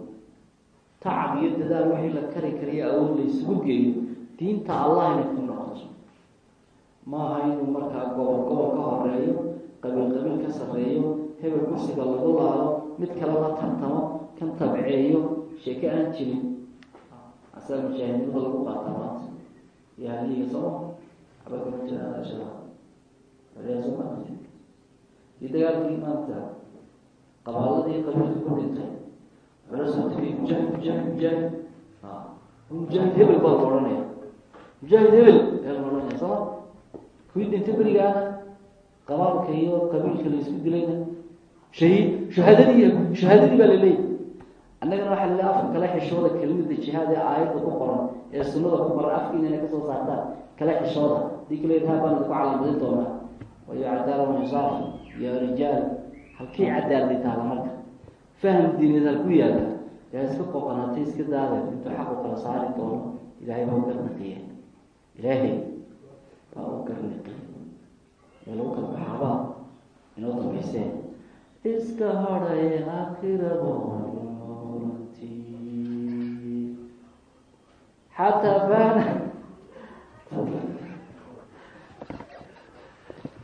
tacab iyo dadaal wixii la kari kariyo awood la isugu geeyo diinta allah inay ku noqoto maaha inuu markaa gobol gobol ka horeeyo qabiil qabiil ka sarreeyo hebel kursiga lagu laado mid kale la tartamo kan tabceeyo sheeke aan jirin asaa mujaahidnimada lagu qaataa maanta iyo haliga sooma abakama jiraan ashada areasoma iyo dagaalkii maanta qabaaladii qabiilka ku dhintay soo tagay mujaahid mujaahid mujaahid mujaahid hebel baa la odhanaya mujaahid hebel ee la odhanaya sooma kuwii dhintay berigaana qabaalka iyo qabiilka la isku dilayna shahiid shahaadadii shahaadadii baa laleeyahy annagana waxaa laleeya afka kala xishooda kelimada jihaad ee aayadda ku qoran ee sunada ku qoran afkiina inay ka soo saartaan kala xishooda. Hadii kale taa baan idinku calaamadin doonaa. Wayo cadaala wansaaf ya rijaal. Halkii cadaalday taala marka. Faham diineed halku yaalla yaa iska qoqanaatay iska daada intuu xaqu kala saari doono ilaahay baa u garnaqiye ilaahay baa u garnaqiye ee lagu kala baxaabaa inoo dambayseen iska hadhay aakhirabo xataa baana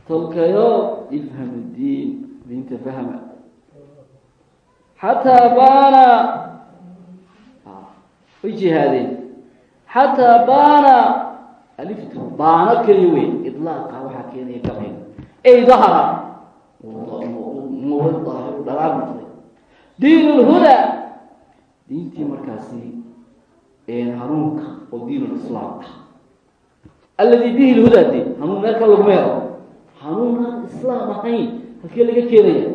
tolkayo ifham diin diinta fahma xataa baana way jihaadeen xataa baana aliftu baano keliya wey idlaaqa waxaa keenaya gabay ay dahara muura daahir dhalaal noqday diin markaasi hanuunka oo diin lislaam ah alladii bihi lhudaa de hanuun meel kale laguma helo hanuun aan islaam ahayn halkee laga keenaya.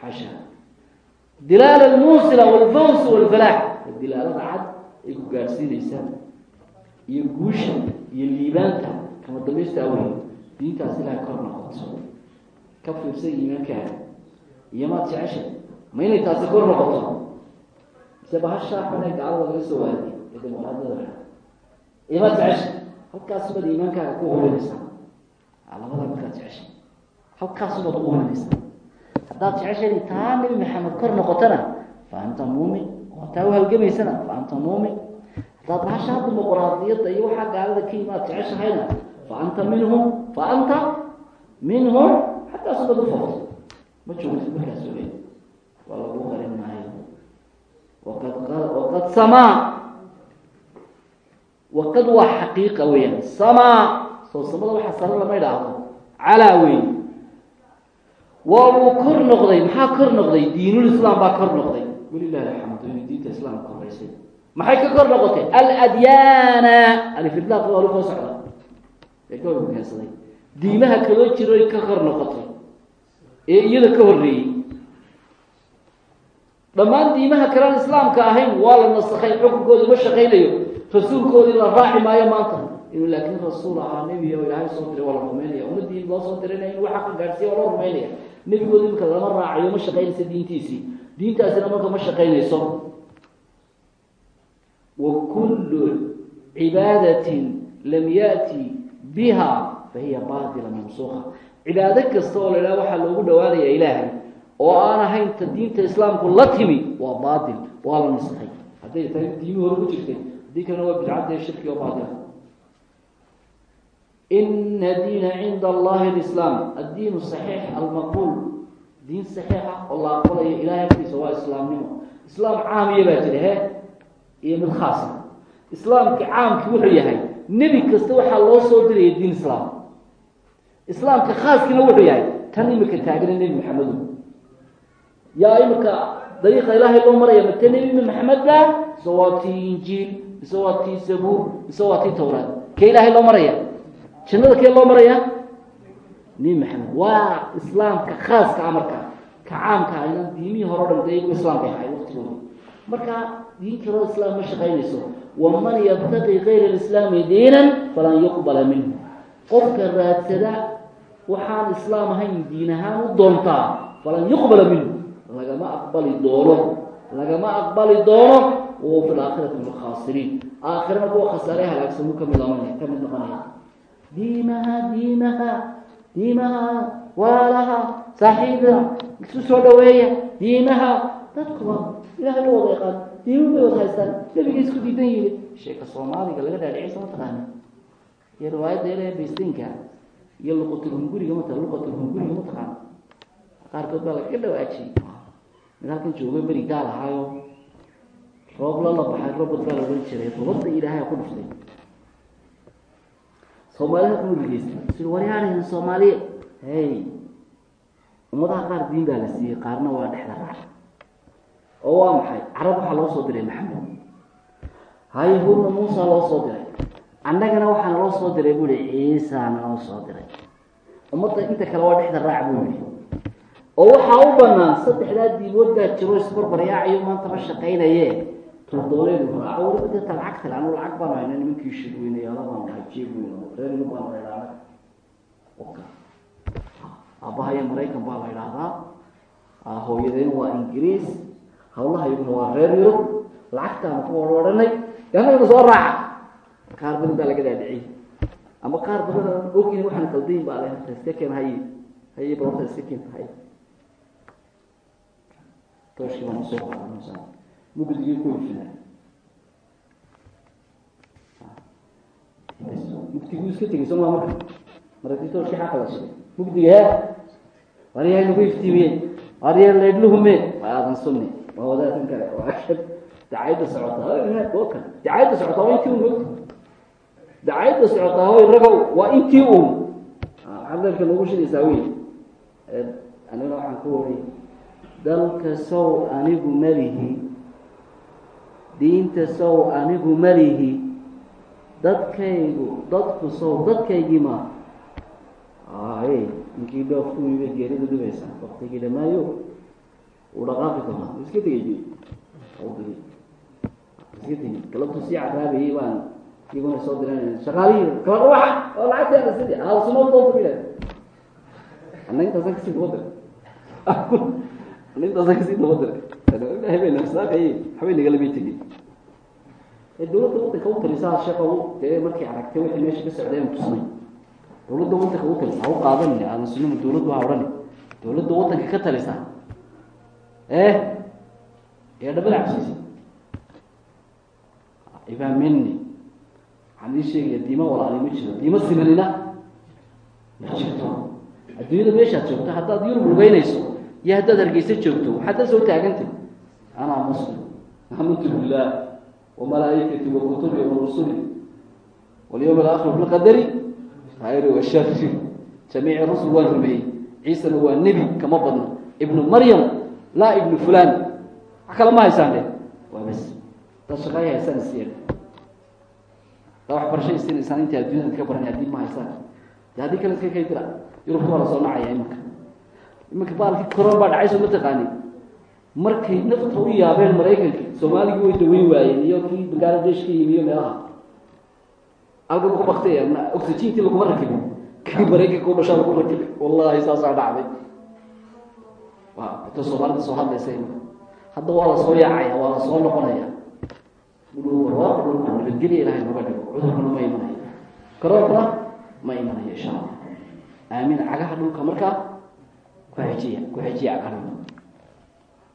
Xasha dilaala almuusila walfaws walfalaax dilaalada cad ay ku gaadhsiinaysaa. Iyo guusha iyo liibaanta kama dambaysta awey diintaas ilahay kor noqoto ka fiirsan iimaankaada iyo maad jecesha ma inay taasi kor noqoto bahashaa xunee gaalada laga soo waadiy ee dimuqraadiyada maad jecesha halkaas iimaankaaga ku hurinaysaa labada markaad jecesha halkaas baad ku hurinaysaa haddaad jeceshahay taa nabi maxamed kor noqotona fa anta muumin oo taa uhalgamaysana fa anta muumin haddaad bahasha hadda dimuqraadiyadda iyo waxaa gaalada ka yimaad jeceshahayna fa anta minhum fa anta minhum xataa subad ufaqto ma joogtid markaas waa lagu qarin maayo waqad samaa waqad waa xaqiiqa weeyaan samaa soo samada waxaa sare lama idhaahdo calaa weyn waa uu kor noqday maxaa kor noqday diinul islaam baa kor noqday walilahi alxamdu inay diinta islaamka horeysay maxay ka kor noqotay aladyaana alifidlaaq waa lu koo socda ee ka keensaday diimaha kaloo jiroy ka kor noqotay ee iyada ka horreeyey dhammaan diimaha kalean islaamka ahayn waa la nasakhay xukunkoodi ma shaqaynayo rasuulkoodii la raaci maayo maanta. Inuu laakiin rasuul ahaa nebi oo ilaahay soo diray waa la rumaynaya ummadii loo soo dirayna in waxa ka gaadhsiiya waa loo rumaynaya nebigoodi imika lama raacayo ma shaqaynaysa diintiisii. Diintaasina marka ma shaqaynayso. Wa kullu cibaadatin lam ya'ti biha fa hiya baatila mamsuuqa. Cibaado kasta oo la idhaha waxaa loogu dhawaanaya ilaahay oo aan ahayn ta diinta islaamku la timi waa baatil waa la nisqay hadday tahay diimi hore ku jirtay haddii kalena waa bidcadda shirki oo baatila ina diina cinda allahi alislaam addiinu saxiix almaqbuul. Diin saxiixa oo la aqbalayo ilahay agtiisa waa islaamnimo. Islaam caamiya baa jira he? Iyo mid khaasa islaamki caamki wuxuu yahay nebi kasta waxaa loo soo diraya diin islaam. Islaamka khaaskina wuxuu yahay tan imika taagana nebi maxamedu yaa imika dariiqa ilaahay loo maraya mate nebi maxamed ba mise waa tii injiil mise waa tii sabuur mise waa tii tawraad. Kee ilaahay loo maraya? Jannada kee loo maraya? Nebi maxamed. Waa islaamka khaaska a marka. Ka caamka ayna diimihii hore o dhan de iyagu islaamka ahay waktigooda marka diin kaloo islaam ma shaqaynayso. Waman yabtaqi kayra alislaami diinan falan yuqbala minhu. Qofka raadsada waxaan islaam ahayn diin ahaan u doontaa falan yuqbala minhu lagama aqbali doono lagama aqbali doono wahuwa fi laakhirati min alkhaasiriin aakhirana kuwa khasaare halaagsamuu ka mid lamanaya ka mid noqonaya diimaha diimaha diimaha waalaha saaxiibda isu soo dhaweeya diimaha dadkuba ilahay la wada yaqaan diima bay wada haystaan nebigay isku diidan yiri sheeka soomaaliga laga dhaadhicisa mataqaana iyo riwaayadda ilaha baystinka iyo luqatulhunguriga mata luqatulhunguriga mataqaana qaarkood baa lagaga dhawaajiyey mid halkan jooga beri gaal ahaayo roobla la baxay robot baa la odhan jiray robadda ilaahay ku dhuftay soomaalida ku rigeysta si waryaanayan soomaaliya hey. Ummadaha qaar diin baa la siiyey qaarna waa dhexda raac oo waa maxay carab waxaa loo soo diray maxamed hayahuudna muusa loo soo diray annagana waxaana loo soo diray buu ihi ciisana loo soo diray ummadda inta kale waa dhexda raac buu yihi oo waxaa u banaan saddexdaa diimood baa jiro isbarbaryaacayo maanta ma shaqaynaye turdooleedu raaco weliba deta lacag tale anu lacag baan hayna nimankii la maraykan baa la idhaahdaa hooyadeen waa ingiriis hawlaha iyaguna waa reer yurub lacagtaana ku odhanay ganagana soo raaca. Qaar badan baa laga dhaadhiciyey. Ama qaar badan ogin waxaan qaldayin baa le iska keen haye haye balota iska keen haye tooshkii baan u soo qaada mugdigii ku ifina mugdiguu iska tegay soo maa marka maragti tooshkii xaqa la shiday mugdiga he waryahay nagu iftiimiye waryaa leydhluhume waa sunni waa wadaadan kale waa dacayadda socota oo kale dacayadda socota waa intii un mogta dacayadda socota hoy ragow waa intii un xadeerka nagu shidaysaa wey anigana waxaan ku wari dalka sow anigu malihi diinta sow anigu malihi dadkaygu dadku sow dadkaygii ma ay ninkii dhoof ku yimid geerida dhibaysaa waktigii dhamaayo uu dhaqaaqi doonaa. Iska tegay galabtu sii caraabayay baan iyaguna soo diran shaqaalihii kala dhawaxa oo lacagteeda sidii hal doonta bila ana intaasan ka sii diray ana intaasan ka sii daba diray. Ilahay bay nafsaaqayey waxbay nagala bay tegey ee dawladda wadanka u talisaa sheekh dee markay aragtay wixii meesha ka tusnay dawladda wadanka u talisa ha u qaadan aadan sunima dawladdu ha ka talisa eh ee dhabada cabsiisa ifaamini waxaan ii sheegaya diima walaali ma jiro diima simanina. Ma jirto. Adduunyada meeshaad joogto haddaad yurub lugeynayso iyo haddaad hargeysa joogto waxaad la soo taagantay? Anaa muslim. Amintu billaah wamalaa'ikati wa kutubi warusuli walyawm alaakhir bilqadari khayri wa shari jamiici rusul waan rumeeyey. Ciisana waa nebi kama badno ibnu maryam laa ibnu fulan wax kale ma haysaan de waa bas daad shaqaaya haysaan isiya daa waxbarasha isinaysaan inta adduunyada ka baran haddii ma haysaan. De haddii kale iska kay dira soo nacaya iminka baalkii coron baa dhacay soo ma taqaani? Markay nafta u yaabeen maraykanka soomaaligii way daweyn waayeen iyo kii bangaladesh ka yimi iyo meelaha halka lagu baktaya oxygentii laguma rakibin. Kii maraykanka u dhashaa lagu rakibi wallahi saasaa dhacday. Ta soomaalida soo hadlaysa hadda waa la soo yaacaya waa la soo noqonaya. Nabadgelya ilahay noga dhigo cudurkana ma imanayo karoorkuna ma imanayo insha allah. Aamin cagaha dhulka markaa ku xejiya ku xejiya cagaha dhulka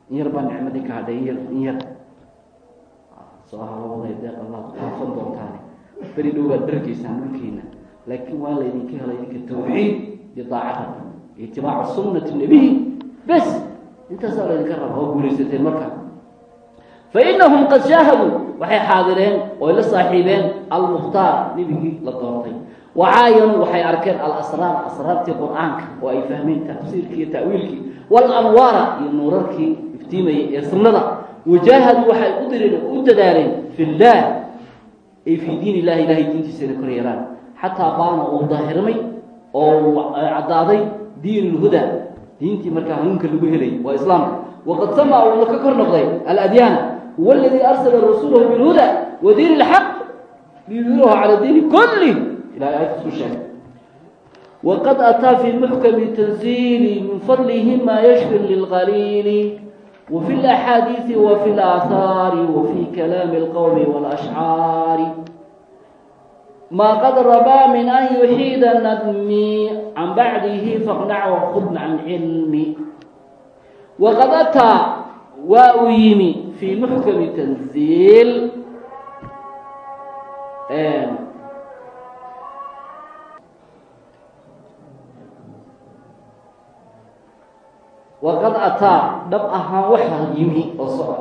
in yar baa nicmadii ka hadhay in yar in yar. Soo halawaday deeq allah kaafan doontaane beri dhow baad dhargeysaan dhulkiina laakiin waa laydinka helay idinka tawxiid iyo daacada itibaacu sunnati nabiy bes intaasaa laydinka raba oo guulaysateen marka. Fa inahum qad shaahaduu. Waxay xaadireen oy la saaxiibeen almukhtaar nebigii la doortay wacaayanuu waxay arkeen alasraar asraartii qur'aanka oo ay fahmeen tafsiirkii iyo ta'wiilkii walanwaara iyo nuurarkii iftiimayay ee sunnada wajaahaduu waxay u direen u dadaaleen fi llah ay fii diin illahi ilahay diintiisana kor yeelaan xataa baana uu daahirmay oo caddaaday diin lhuda diintii markaa hanuunka lagu helay waa islaamka waqad samaa uuna ka kor noqday aladyaana huwa aladii arsala rasuulahu bilhuda wa diin ilxaq ilahay aayadkaas u sheegay waqad ataa fii muxkami tanziili min fadlihi maa yashfi lilqaliili wafi laxaadiidi wafi laaahaari wafi kalaami alqowmi walashcaari ma qad rabaa min an yuxiida nadmi can bacdihi faqnac waqud can cilmi waqad ataa waa uu yimi fii muxkami tanziil waqad ataa dhab ahaan waxaa yimi oo soco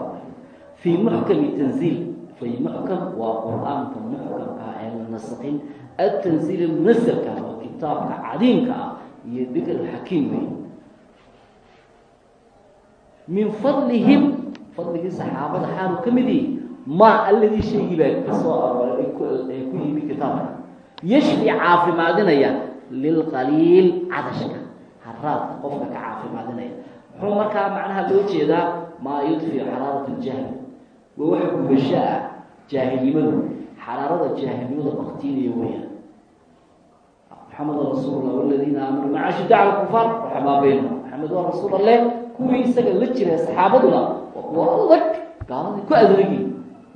fii muxkami tanziil fii muxkam waa qur'aanka muxkamka ee la nasaqin atanziil munasalka oo kitaabka cadiimka ah iyo dikr xakiim wey min fadlihim fadligii saxaabada xaalu ka mid yihi maa alladii shaygii baa ka soo arooray ee ku yimi kitaabka yashfi caafimaadinaya lilqaliil cadashka haraadka qofka ka caafimaadinaya muxuu markaa macnaha loo jeedaa maa yudfi xaraarat ljahli waa waxa gubasho ah jaahilnimadu xaraarada jaahilnimada baktiinaya weyaan maxamedun rasuulullah waladiina aamanuu maca shida cala kufaar waxamaa maxamed waa rasuul alleh kuwii isaga la jira saxaabaduna waa kuwa adag gaaladii ku adeegi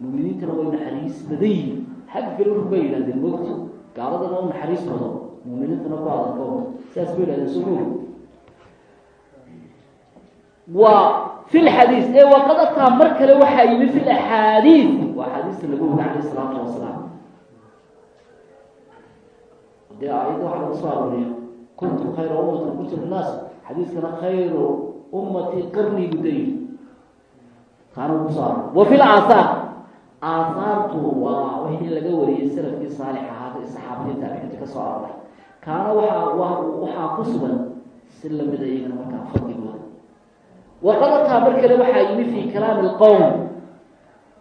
muminiintana way naxariis badan yihiin. Xagga kale wuxu ba yidhahdeen mogto gaaladana u naxariis muminiintana ku adagko sidaas bay yidhahdeen soo waa fi lxadiis ee waqad mar kale waxaa yimi fi laxaadiis waa axaadiista nabiga calayh isalaatu wasalaam. Dee aayadda waxaa lagu soo arooriya kuntum khayra ummatin kuntum linnaas xadiiskana khayru ummati qarni guday taana lagu soo aroor wa fi laahaar aahaartu waa wixii laga wariyey salafkii saalix ahaa saxaabadii taabiciinta ka soo arooray. Kaana waxaa waxaa ku sugan si lamida iyagana markaa fadligooda waqad ataa mar kale waxaa yimi fi kalaami lqowm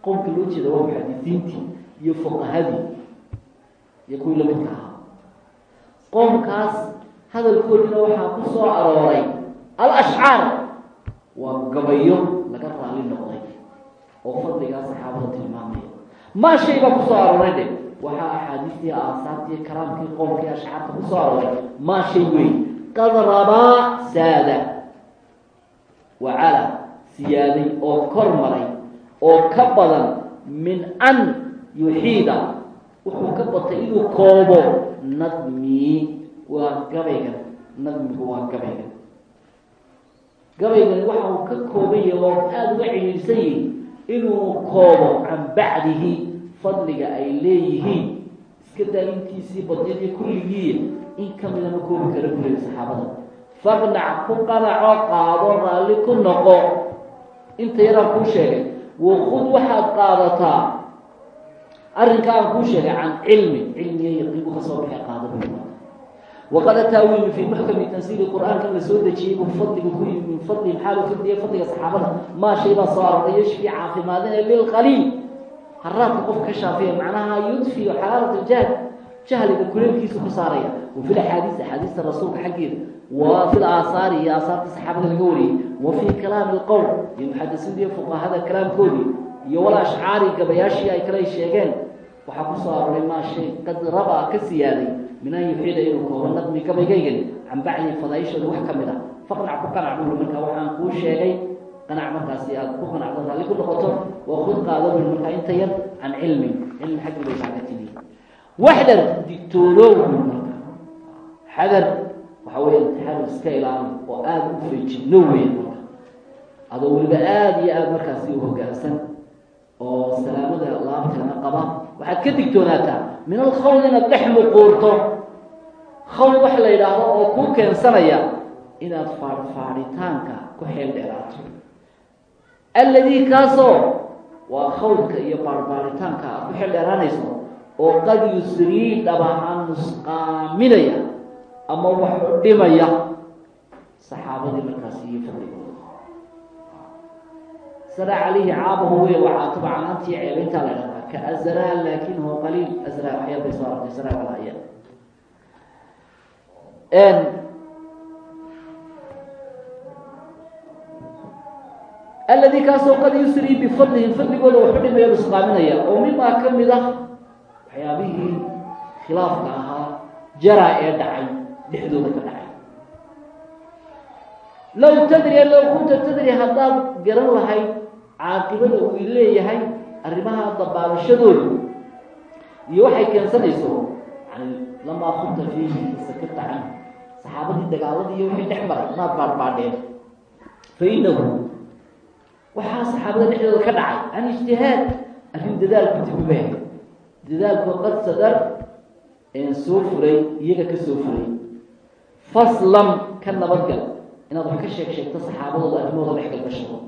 qowmka loo jeeda waa muxadisiintii iyo fuqahadii iyo kuwii lamidka ahaa. Qowmkaas hadalkoodina waxaa ku soo arooray alashcaar. Waa gabayo laga raali noqday oo fadligaa saxaabada tilmaamaya. Maa shay baa ku soo arooray dhe waxaa axaadiistii aasaartii kalaamkii qowmkii ashcaarta ku soo arooray. Maa shay wey qad rabaa saada wacala siyaaday oo kor maray oo ka badan min an yuxiida. Wuxuu ka batay inuu koobo nadmii waa gabaygan nadmigu waa gabaygan. Gabaygani waxa uu ka kooban yahay oo aada uga ciliilsan yihi inuu koobo can bacdihi fadliga ay leeyihiin. Iska daayintiisii badiyadii kulligii in ka mida ma koobi kara buleey saxaabada faqnac ku qanaco qaado raalli ku noqo inta yaraan kuu sheegay wakud waxaad qaadataa arrinka aan kuu sheegay can cilmi cilmiga yaqiinku ka soo baxay qaado waqad ataa fii muxkami tansiili qur'aankan la soo dejiyey buu fadliga ku yimi min fadli maxaa loo fadliya fadliga saxaabada maa shay baa soo aroray yashfi caafimaadina lilqaliil haraadka qofka ka shaafiya macnaha yudfiu xaraarat aljahl. Jahliga kuleelkiisu ka saaraya wa fi laxaadiis axaadiista rasuulka xaggeeda wa fi laahaari iyo aasaarta saxaabada laga wariyey. Wa fii kalaami alqowm iyo muxadisiinta iyo fuqahada kalaamkoodii iyo wal ashcaari gabayaashii ay kale sheegeen. Waxaa ku soo aroray maa shay qad rabaa ka siyaaday min an yuxiida inuu koobo nadmi gabaygaygan can bacdi fadaaishooda wax ka mid ah. Faqnac ku qanac buli markaa waxaan kuu sheegay qanac markaasi aad ku qanacdo raalli ku noqoto waa kud qaado buli markaa inta yar can cilmin cilmi xaggi bay xadar waxa weya imtixaan iska ilaali oo aada u feejigno weya marka adoo weliba aada iyo aada markaasi u hoggaansan oo salaamada laabteena qaba waxaad ka digtoonaataa min alkhawd inaad dhex muquurto. Khawd waxa la yidhaahdo oo kuu keensanaya inaad faadhfaadhitaanka ku xeel dheeraato. Alladii kaasoo waa khawdka iyo baarbaaritaanka aad ku xeel dheeraanayso oo qad yusrii dhabahaan nusqaaminaya ama wax dhimaya saxaabadii markaasi iyo fadligooda. Sara calayhi caabahu wey waxaa tabcanaantii ceebayntaa la dhahdaa ka azraa laakinahu qaliil. Azraa waxyar bay soo artay sara walaya alladii kaasoo qad yusrii bifadlihi fadligooda waxu dhimaya nusqaaminaya oo mimaa ka mid ah waxyaabihii khilaafka ahaa jaraa ee dhacay dhexdooda ka dhacay. Low tadri low kunta tadri haddaad garan lahayd caaqibada uu leeyahay arrimaha dabaabashadooda iyo waxay keensanayso yani lamaa kunta fiihi sakata can saxaabadii dagaaladii iyo wixii dhex maray maad baadhbaadheen fa inahu waxaa saxaabada dhexdooda ka dhacay can ijtihaad arrin dadaalku dibubah dadaalku qad sadar soo furay iyaga ka soo furay faslam ka nabadgal inaad wax ka sheeg sheegto saxaabadooda arrimahooda dhex galgasho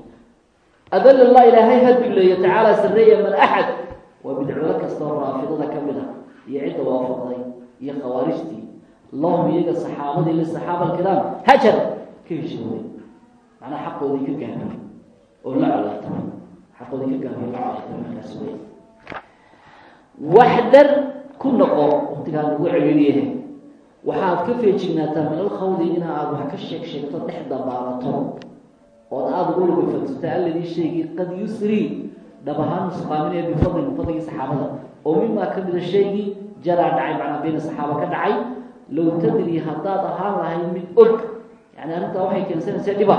adal allah ilaahay ha dulleeyo tacaala sarreeya man axad waa bidcolo kastoo raafidada ka mid ah iyo cidda waafaqday iyo khawaarijtii lahum iyaga saxaabadii lisaxaaba alkiraam hajar ka heshooday macnaa xaqoodii ka gaabay oo la colaatay xaqoodii ka gaabay la colaatay markaas wey waxdar ku noqo waqtigaa lagu celiliyahay waxaad ka feejignaataa min alkhawdi aada wax ka sheeg sheegto dhex dabaalato ood aada uga lugafadsato alladii shaygii qad yusrii dhab ahaan nusqaaminaya bifadlin fadligii saxaabada. Oo mimaa ka mida shaygii jaraa dhacay macnaa bayna saxaaba ka dhacay. Low tadri haddaad ahaan lahayd mid og. Yani arrintaa waxay keensanaysaa dhiba.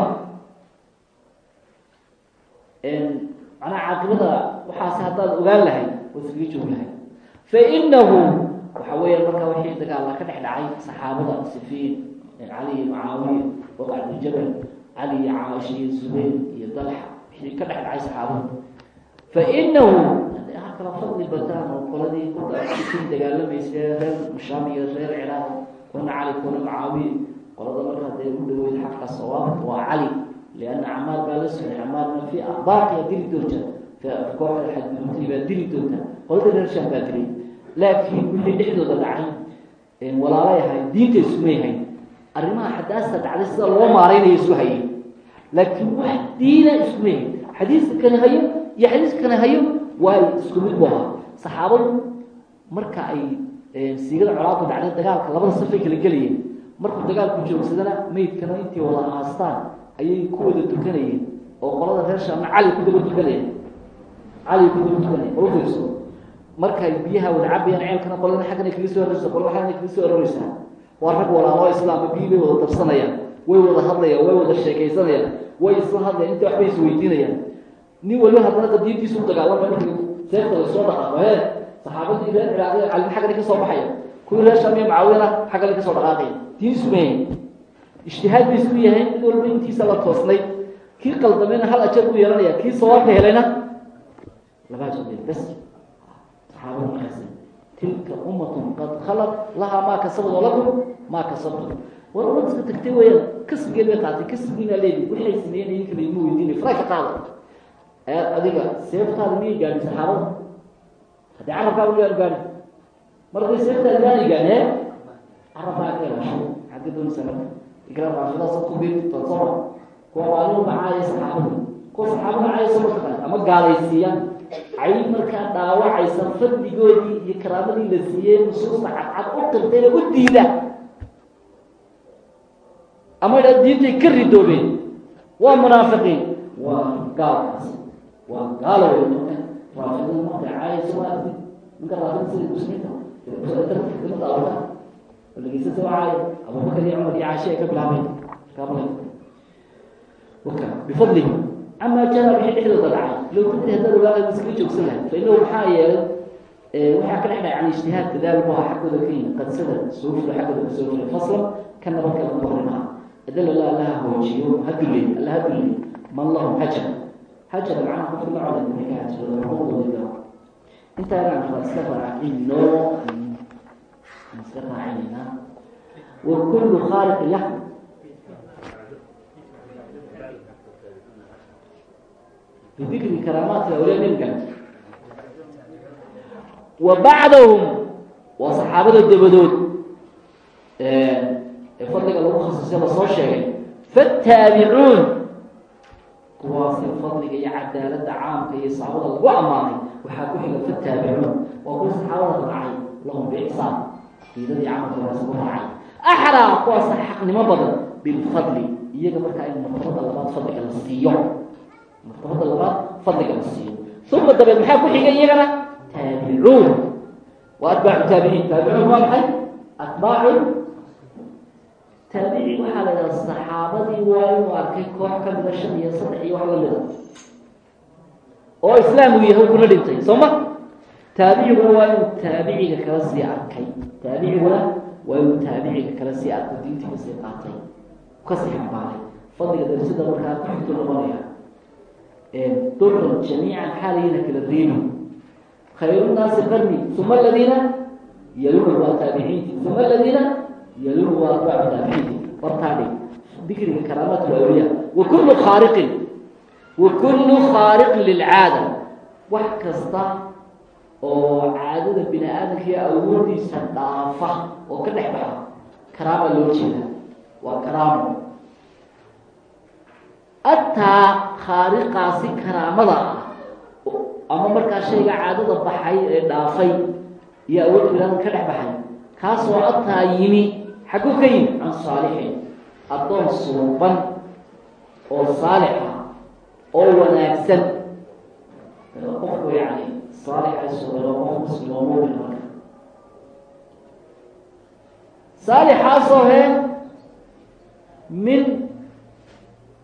Macnaha caaqibada waxaase haddaad ogaan lahayd waad iskaga joog lahayd. Fainahu waxa weeya markaa wixii dagaalla ka dhex dhacay saxaabada sifiin cali iyo mucaawiya waqac bn jabal cali iyo caaisha iyo zubayr iyo dalxa wixii ka dhex dhacay saxaabada fainahu ha kala fadli bataan oo qoladii kusiin dagaalamaysa reer mushaam iyo reer ciraaq kuna cali kuna mucaawiya qolada markaa dee u dhaweyd xaqa sawaab waa cali lianna camaar baa la sugay camaarna fi baaqiya dili doonta kooxda xadgudubtay baa dili doonta qolada reer shaam baa dilay laakiin wixii dhexdooda dhacay walaalay ahay diinta isuma yahay arrimaha xadaasta dhacday sida loo maaraynayo isu hayay. Laakiin wax diina iskuma yahay xadiiska kane hayo iyo xadiiska kane hayo waa isku mid bu ahaa. Saxaabadu marka ay siigada colaadu dhacday dagaalka labada safay kala gelayeen markuu dagaalku joogsadana meydkana intay wada haastaan ayay ku wada tukanayeen oo qolada reer shaamna cali ku daba tukanayeen cali ku daba tukanaya markay biyaha wada cabayaan ceelkana qolana xaggana kaga soo aroreysa qolana xaggana kaga soo aroreysaa waa rag walaalo islaama biyi bay wada darsanayaan way wada hadlayaan way wada sheekaysanayaan way isla hadlayaan inta waxbay isweydiinayaan nin waliba haddana qadiintiisu u dagaalamay markii seefta la soo dhaqaaqo he saxaabadii reer ciraaqiya calina xaggana ka soo baxaya kuwii reer shaamiya mucaawiyana xaggana ka soo dhaqaaqaya diin isuma yahay ijtihaad bay isku yahay mid walba intiisa la toosnay. Kii qaldamayna hal ajar u yeelanaya kii sawaabka helayna laba ajar bas saxaabada markaasi tilka ummatun qad khalat lahaa maa kasabad walakum maa kasabtum. War umad iska tagtay weeyaan kasbigeed bay qaatay kasbigiina leedi waxay sameeyeen idinka laima weydiinay fara ka qaada adiga seeftaada miyay gaadhin saxaabada haddii carabkaaga miyaan gaadhin mar haday seeftaada maanay gaadhin ee carabkaa ka yeelasho xagga doonaysa marka. Ikraam raashidaas ku bir tadsama kuwa maalin macaaya saxaabada kuwa saxaabada caaya soo marka ama gaalaysiiyaan cay markaa dhaawacaysa fadligoodii iyo karaamadii la siiyey nusuusta cadcad u qirtayna u diida. Ama idha diintay ka ridoobeen. Waa munaafiqiin. Waa gaalkaas waa gaalo wey marka raafidada markay caayayso waa ardi sida muslimiinta ay ka bilaabeen. Bifadlihi ama jara wixii dhexdooda dhacay low kunta haddaad ogaada iskaga joogsan lahay fa inahu maxaa yeelay waxaa ka dhex dhacay can ijtihaadka daalku aha xaggooda ka yimid qadsada soo fula xaggooda ka soo fulay faslan ka nabad kala muhrimaa adal allah allaha hoojiyo ha dulley alla ha dulley man lahum hajar. Hajar macnaha qofka la coday marka hajrada xuquuqdooda intaa inaan kala iska raacino iska raacinayna wa kullu khaaliqin lah bidikri karaamaati awliya ninkan wa bacdahum waa saxaabada dabadood ee fadliga lagu khasisay la soo sheegay faataabicuun kuwaasi fadliga iyo cadaaladda caamka iyo saxaabada lagu ammaanay waxaa ku xiga faataabicuun waa kuwa saxaabada raacay lahum biixsaan diidadii camalka waasa ku raacay axraa kuwaasa xaqnimo badan bilfadli iyaga markaa in martabada labaad fadliga la siiyo martabada labaad fadliga la siiyo uma dabeed maxaa ku xiga iyagana? Taabicuun. Waa atbaacu taabiciin taabicuun waa maxay? Atbaacu taabici waxaa la idhaha saxaabadii waa inuu arkay koox ka mida shan iyo saddex iyo wax lamida oo islaamgu yahay kuna dhintay soo ma? Taabiciguna waa inuu taabiciga kala sii arkay. Taabiciguna waa inuu taabiciga kala sii arko diintii ka sii qaatay. Kasii xambaaray. Fadliga darsida markaa kuxigto noqonaya duran jamiican xaalayina kala reebi khayru nnaasi qarni uma aladiina yaluna waa taabiciinti uma aladiina yaluna waa atbaacu taabiciinti wartaadhi dikriga karaamaat awliya wa kullu khaariqin wa kullu khaariqin lilcaada wax kasta oo caadada bini aadamka iyo awoodiisa dhaafa oo ka dhex baxa karaama loo jeeda waa karaamo ataa khaariqaasi karaamada. Ama markaa shayga caadada baxay ee dhaafay iyo awoodda bini aadamka ka dhex baxay kaasoo ataa yimi xagguu ka yimi can saalixin addoon suuban oo saalix ah oo wanaagsan. Qofku yani saalixaasoo qof muslim oo marka saalixaasoo he min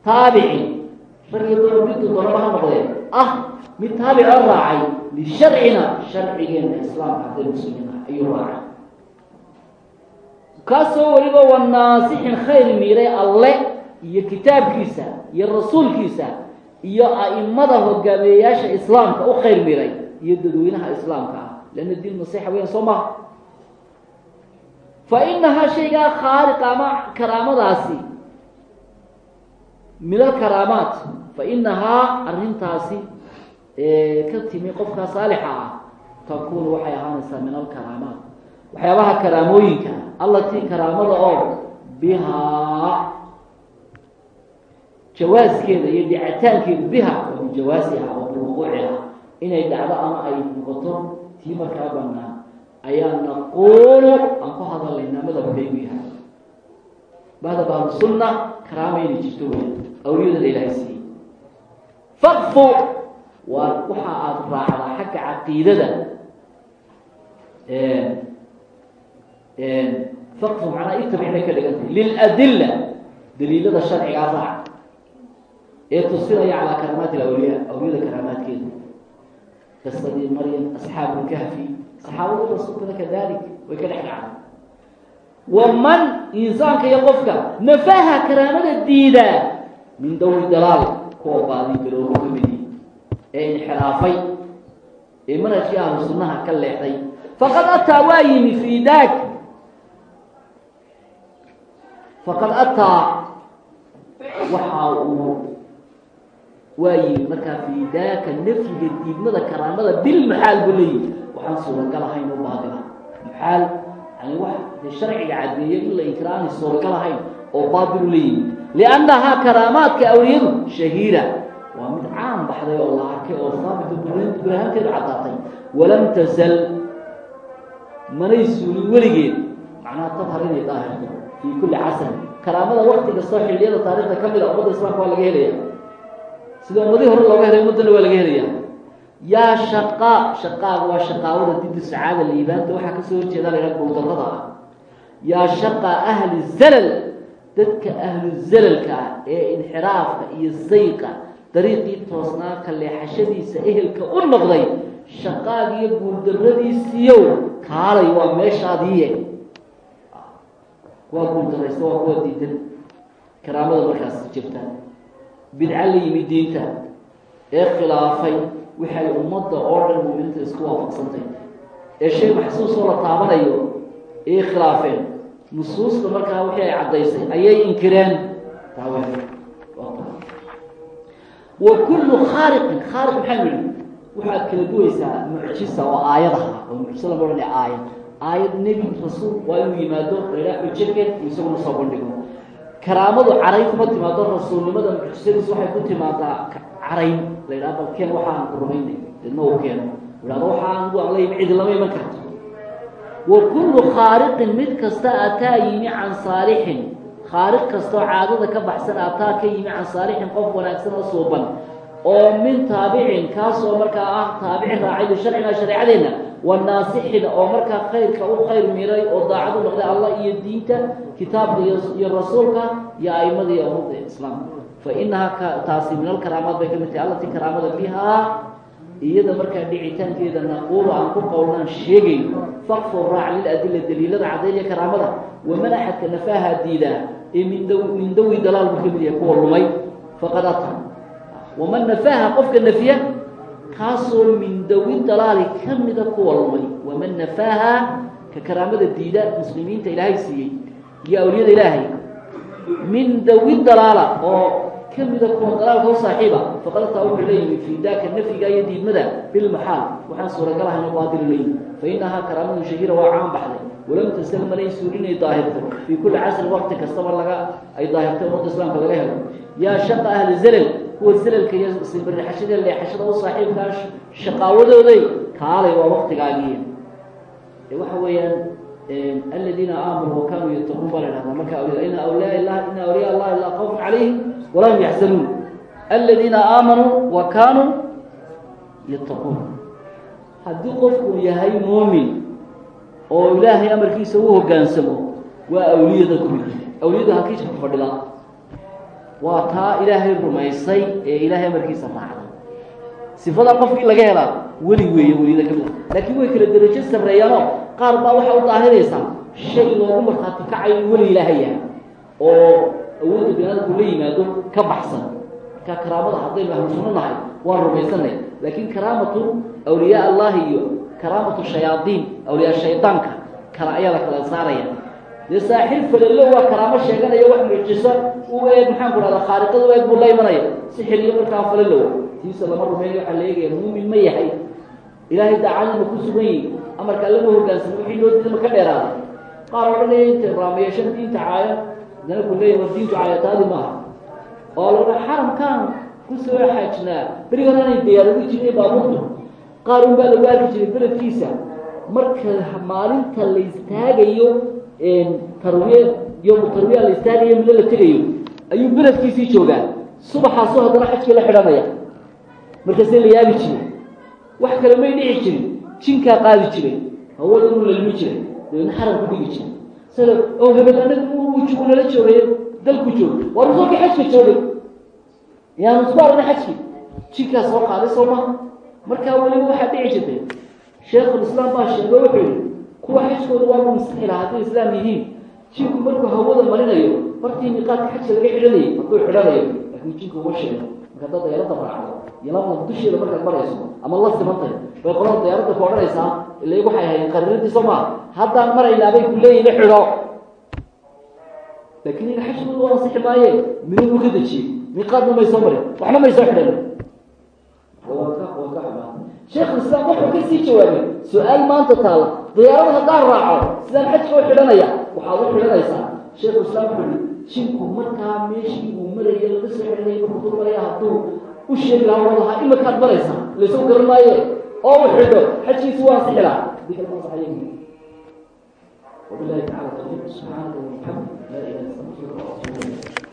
iyo dumar miduu doonaba ha noqdee ah mid taabic oo raacay lisharcina sharcigeena islaamka hadday muslimiin ah ayuu raacay. Kaasoo weliba wanaasixin khayr miiray alle iyo kitaabkiisa iyo rasuulkiisa iyo a'imada hogaamiyeyaasha islaamka u khayr miray iyo dadweynaha islaamka ah. Leanna diin nasiixa weyan soo maha fa inahaa shaygaa khaariqa ama karaamadaasi min alkaraamaat fa inahaa arrintaasi ka timi qofkaa saalixa ah takuunu waxay ahaanaysaa min alkaraamaat waxyaabaha karaamooyinka allatii karaamada oo bihaa jawaaskeeda iyo dhicitaankeedu biha oo bijawaasiha oo biwuquuciha inay dhacdo ama ay noqoto tii markaa banaan ayaa naquulu aan ku hadalaynaa madabkaygu yahay. Bahda bahlusunna karaama jirto wey awliyadana ilaahay siiyey. Faqfu! Waa waxa aada raacdaa xagga caqiidada. Faqfu macnaa itabic bay ka dhigantay liladilla daliilada sharcigaa raac ee tusinaya calaa karaamaati awliya awliyada karaamaadkeeda qisadii maryam asxaabu lkahfi saxaabadu rasuulkana kadalik way ka dhex dhacday waman insaanka iyo qofka nafaha karaamada diidaa min dawri dalaal kuwa baadin garoobo ka midi ee inxiraafay ee manhajkii ahlu sunnaha ka leexday. Faqad ataa waa yimi fii daak. Faqad ataa waxa uu waa yimi markaa fii daaka nafyiga diidmada karaamada bilmaxaal buu leeyihi waxaan suuragal ahayn u baadila maxaal yani wax dee sharciga caddeeyay in la inkira aanay suuragal ahayn oo baadilu leeyihi liannahaa karaamaadka awliyadu shahiira waa mid caan baxday oo la arkay oo haabita burhaanteedu caddaatay walam tasal manay suulin weligeed macnaha tadhar inay daahirto fii kulli casrin karaamada wakti kastoo xilliyada taarikhda ka mid a ummadda islaamka waa laga helaya sida ummadihii hore looga helay ummaddana waa laga helaya yaa shaqaa shaqaaga waa shaqaawada didi sacaada liibaanta waxaa ka soo horjeeda la yhaha gowdarrada ah yaa shaqaa ahli zalal dadka ahlu zalalka ah ee inxiraafka iyo sayqa dariiqii toosnaa ka leexashadiisa ehelka u noqday shaqaagiiyo guuldarradiisiiyow kaalay waa meeshaadiiye waa guuldarraysta waa kuwa diidan. Karaamada markaas jirta bidca la yimid diinta. Ee khilaafay waxay ummadda oo dhan muuminiinta isku waafaqsantay. Ee shay maxsuusoo la taabanayo ayay khilaafeen nusuusta markaa wixii ay caddaysay ayay inkireen. Wa kullu khaariqin khaariq maxaa nidhi waxaad kala duwaysaa mucjisa oo aayadaha oo mucjisa lama odhanaya aayad. Aayad nebi rasuul waa inuu yimaado laydhaha xujakeed iyo isaguna soo bandhigo. Karaamadu carayn kuma timaado rasuulnimada mucjisadiis waxay ku timaadaa carayn. La yidhaha bal keen waxaan ku rumaynay deedna uu keeno. Idhahdo waxaan gu aan la lama iman karto wa kullu khaariqin mid kasta ataa yimi can saalixin. Khaariq kastoo caadada ka baxsan ataa ka yimi can saalixin qof wanaagsan oo suuban. Oo min taabicin kaasoo markaa ah taabicin raacay lisharcina shareecadeenna wa naasixin oo markaa khayrka u khayr miray oo daacad u noqday allah iyo diinta kitaabka iyo rasuulka iyo aimada iyo ummadda islaamka fa inahaa taasi min alkaraamaad bay ka mid tahay allatii karaamada bihaa iyada markaa dhicitaankeeda naquulu aan ku qowlnaan sheegayn faqfur raac liladila daliilada caddaynaya karaamada waman axadka nafaaha diidaa ee min dawi dalaal buu ka mid yahay kuwa lumay. Faqad ata waman nafaaha qofka nafiya kaasoo min dawi dalaali ka mida kuwa lumay. Waman nafaaha ka karaamada diida muslimiinta ilaahay siiyey iyo awliyada ilaahay. Min dawi dalaala oo kamida kuwa dalaalka u saaxiiba faqadtaa wuxuu leeyimi fii daaka nafyiga iyo diidmada bilmaxaal waxaan suuragal ahayn baadil leeyi fa inahaa karaamadu shahiira waa caan baxday. Walam tasal manay suulin ay daahirto. Fii kulli casrin waqti kastaba laga ay daahirto ummadda islaamka laga helo. Yaa shaqa ahli zalal kuwa zalalka iyo simbirixashada leexashada u saaxiibkaa shaqaawadooday kaalay waa waqtigaagii. Waxa weeyaan aladiina aamanuu wakanuu yattaquun baa la dhahdaa marka ina awliyaa ilah ina awliyaa allahi laa khawfun calayhim walaa hum yaxzanuun aladiina aamanuu wa kaanuu yattaquun haddii qofku yahay muumin oo ilaahay amarkiisa u hoggaansamo waa awliyada ku mid awliyada halkiisa ku fadhida waa taa ilaahay rumaysay ee ilaahay amarkiisa raacday sifada qofkii laga helaa weli weeye weliyada ka mid a laakiin way kala derajo sarreeyaanoo qaar baa waxaa u daahiraysaa shay loogu markhaati kacayo in weli ilaahay yahay oo awoodda binaadamku la yimaado ka baxsan. Markaa karaamada haddaynu ahlusunno nahay waan rumaysanay laakiin karaamatu awliyaa allahi iyo karaamatu shayaadiin awliyaa shaydaanka kala ayaa la kala saaraya. Dee saaxiib falelo waa karaamo sheeganaya wax mucjiso u eeg maxaan ku dhahdaa khaariqada u eeg buu la imanaya. Si xiliyo markaa falalow tiisa lama rumeeyo waxaa la eegaya muumin ma yahay. Ilaahay daacadima ku sugan yihi amarka allama hogaansamo wixii loo diidama ka dheeraaday qaar odhanaya intay raameeyashan diinta caayo haddana ku leeyahy war diintu caayataadi maaha oo odhan xaramkaan ku soo xaajnaa berigan aanay jiray baabuurtu. Qaar un baa lagu arki jiray beledkiisa. Marka maalinta la istaagayo tarwiye yowmu tarwiya la istaagayo milo la tegayo ayuu beledkiisii joogaa. Subaxaasoo haddana xajkii la xidhanaya. Markaasee la yaabi jiray. Wax kale may dhici jirin. Jinkaa qaadi jiray. Hawada inuu lalmi jiray. Dabeedna xaram ku dhigi jiray sida oo hebel anaga uu nala joogay dalku joogay waa rasuulkii xajka joogay yaanu isku aragna xajkii jinkaa soo qaaday soo maha markaa weliba waxaa dhici jirtay sheekhulislaam baa sheego wuxuu yihi kuwa xajkooda waagu masixi lahaa hadday islaam yihiin jinku markuu hawada marinayo bartii miiqaadka xajka laga xidhanayo hadduu xidhanayo laakiin jinku uma sheego marka haddaad dayaaradda raacdo iyo labada dusheeda markaad marayso ama la simantay bay qolada dayaaradda ku odhanaysaa ila waxay ahayn qariiradii soo maa haddaan maraynaa bay ku leeyihiin xidho. Laakiin in xajkooda waa ansixi maaye midin uu ka dejiyey miiqaadna may soo marin waxna may soo xidhan. Sheekhu islaam wuxuu ka sii jawaabay su'aal maanta taala diyaarada haddaan raaco sidaan xajka u xidhanaya waxaad u xidhanaysaa. Sheekhu islaam wuxuu jinku markaa meeshii uu maraya laga soo celinaya markuu durmaya hadduu u sheegi laha waa lahaa imarkaad maraysa. Laysu garan maaye? Oo u xajkiisu waa sixila وبالله تعالى التوفيق سبحانه وتعالى لا اله الا الله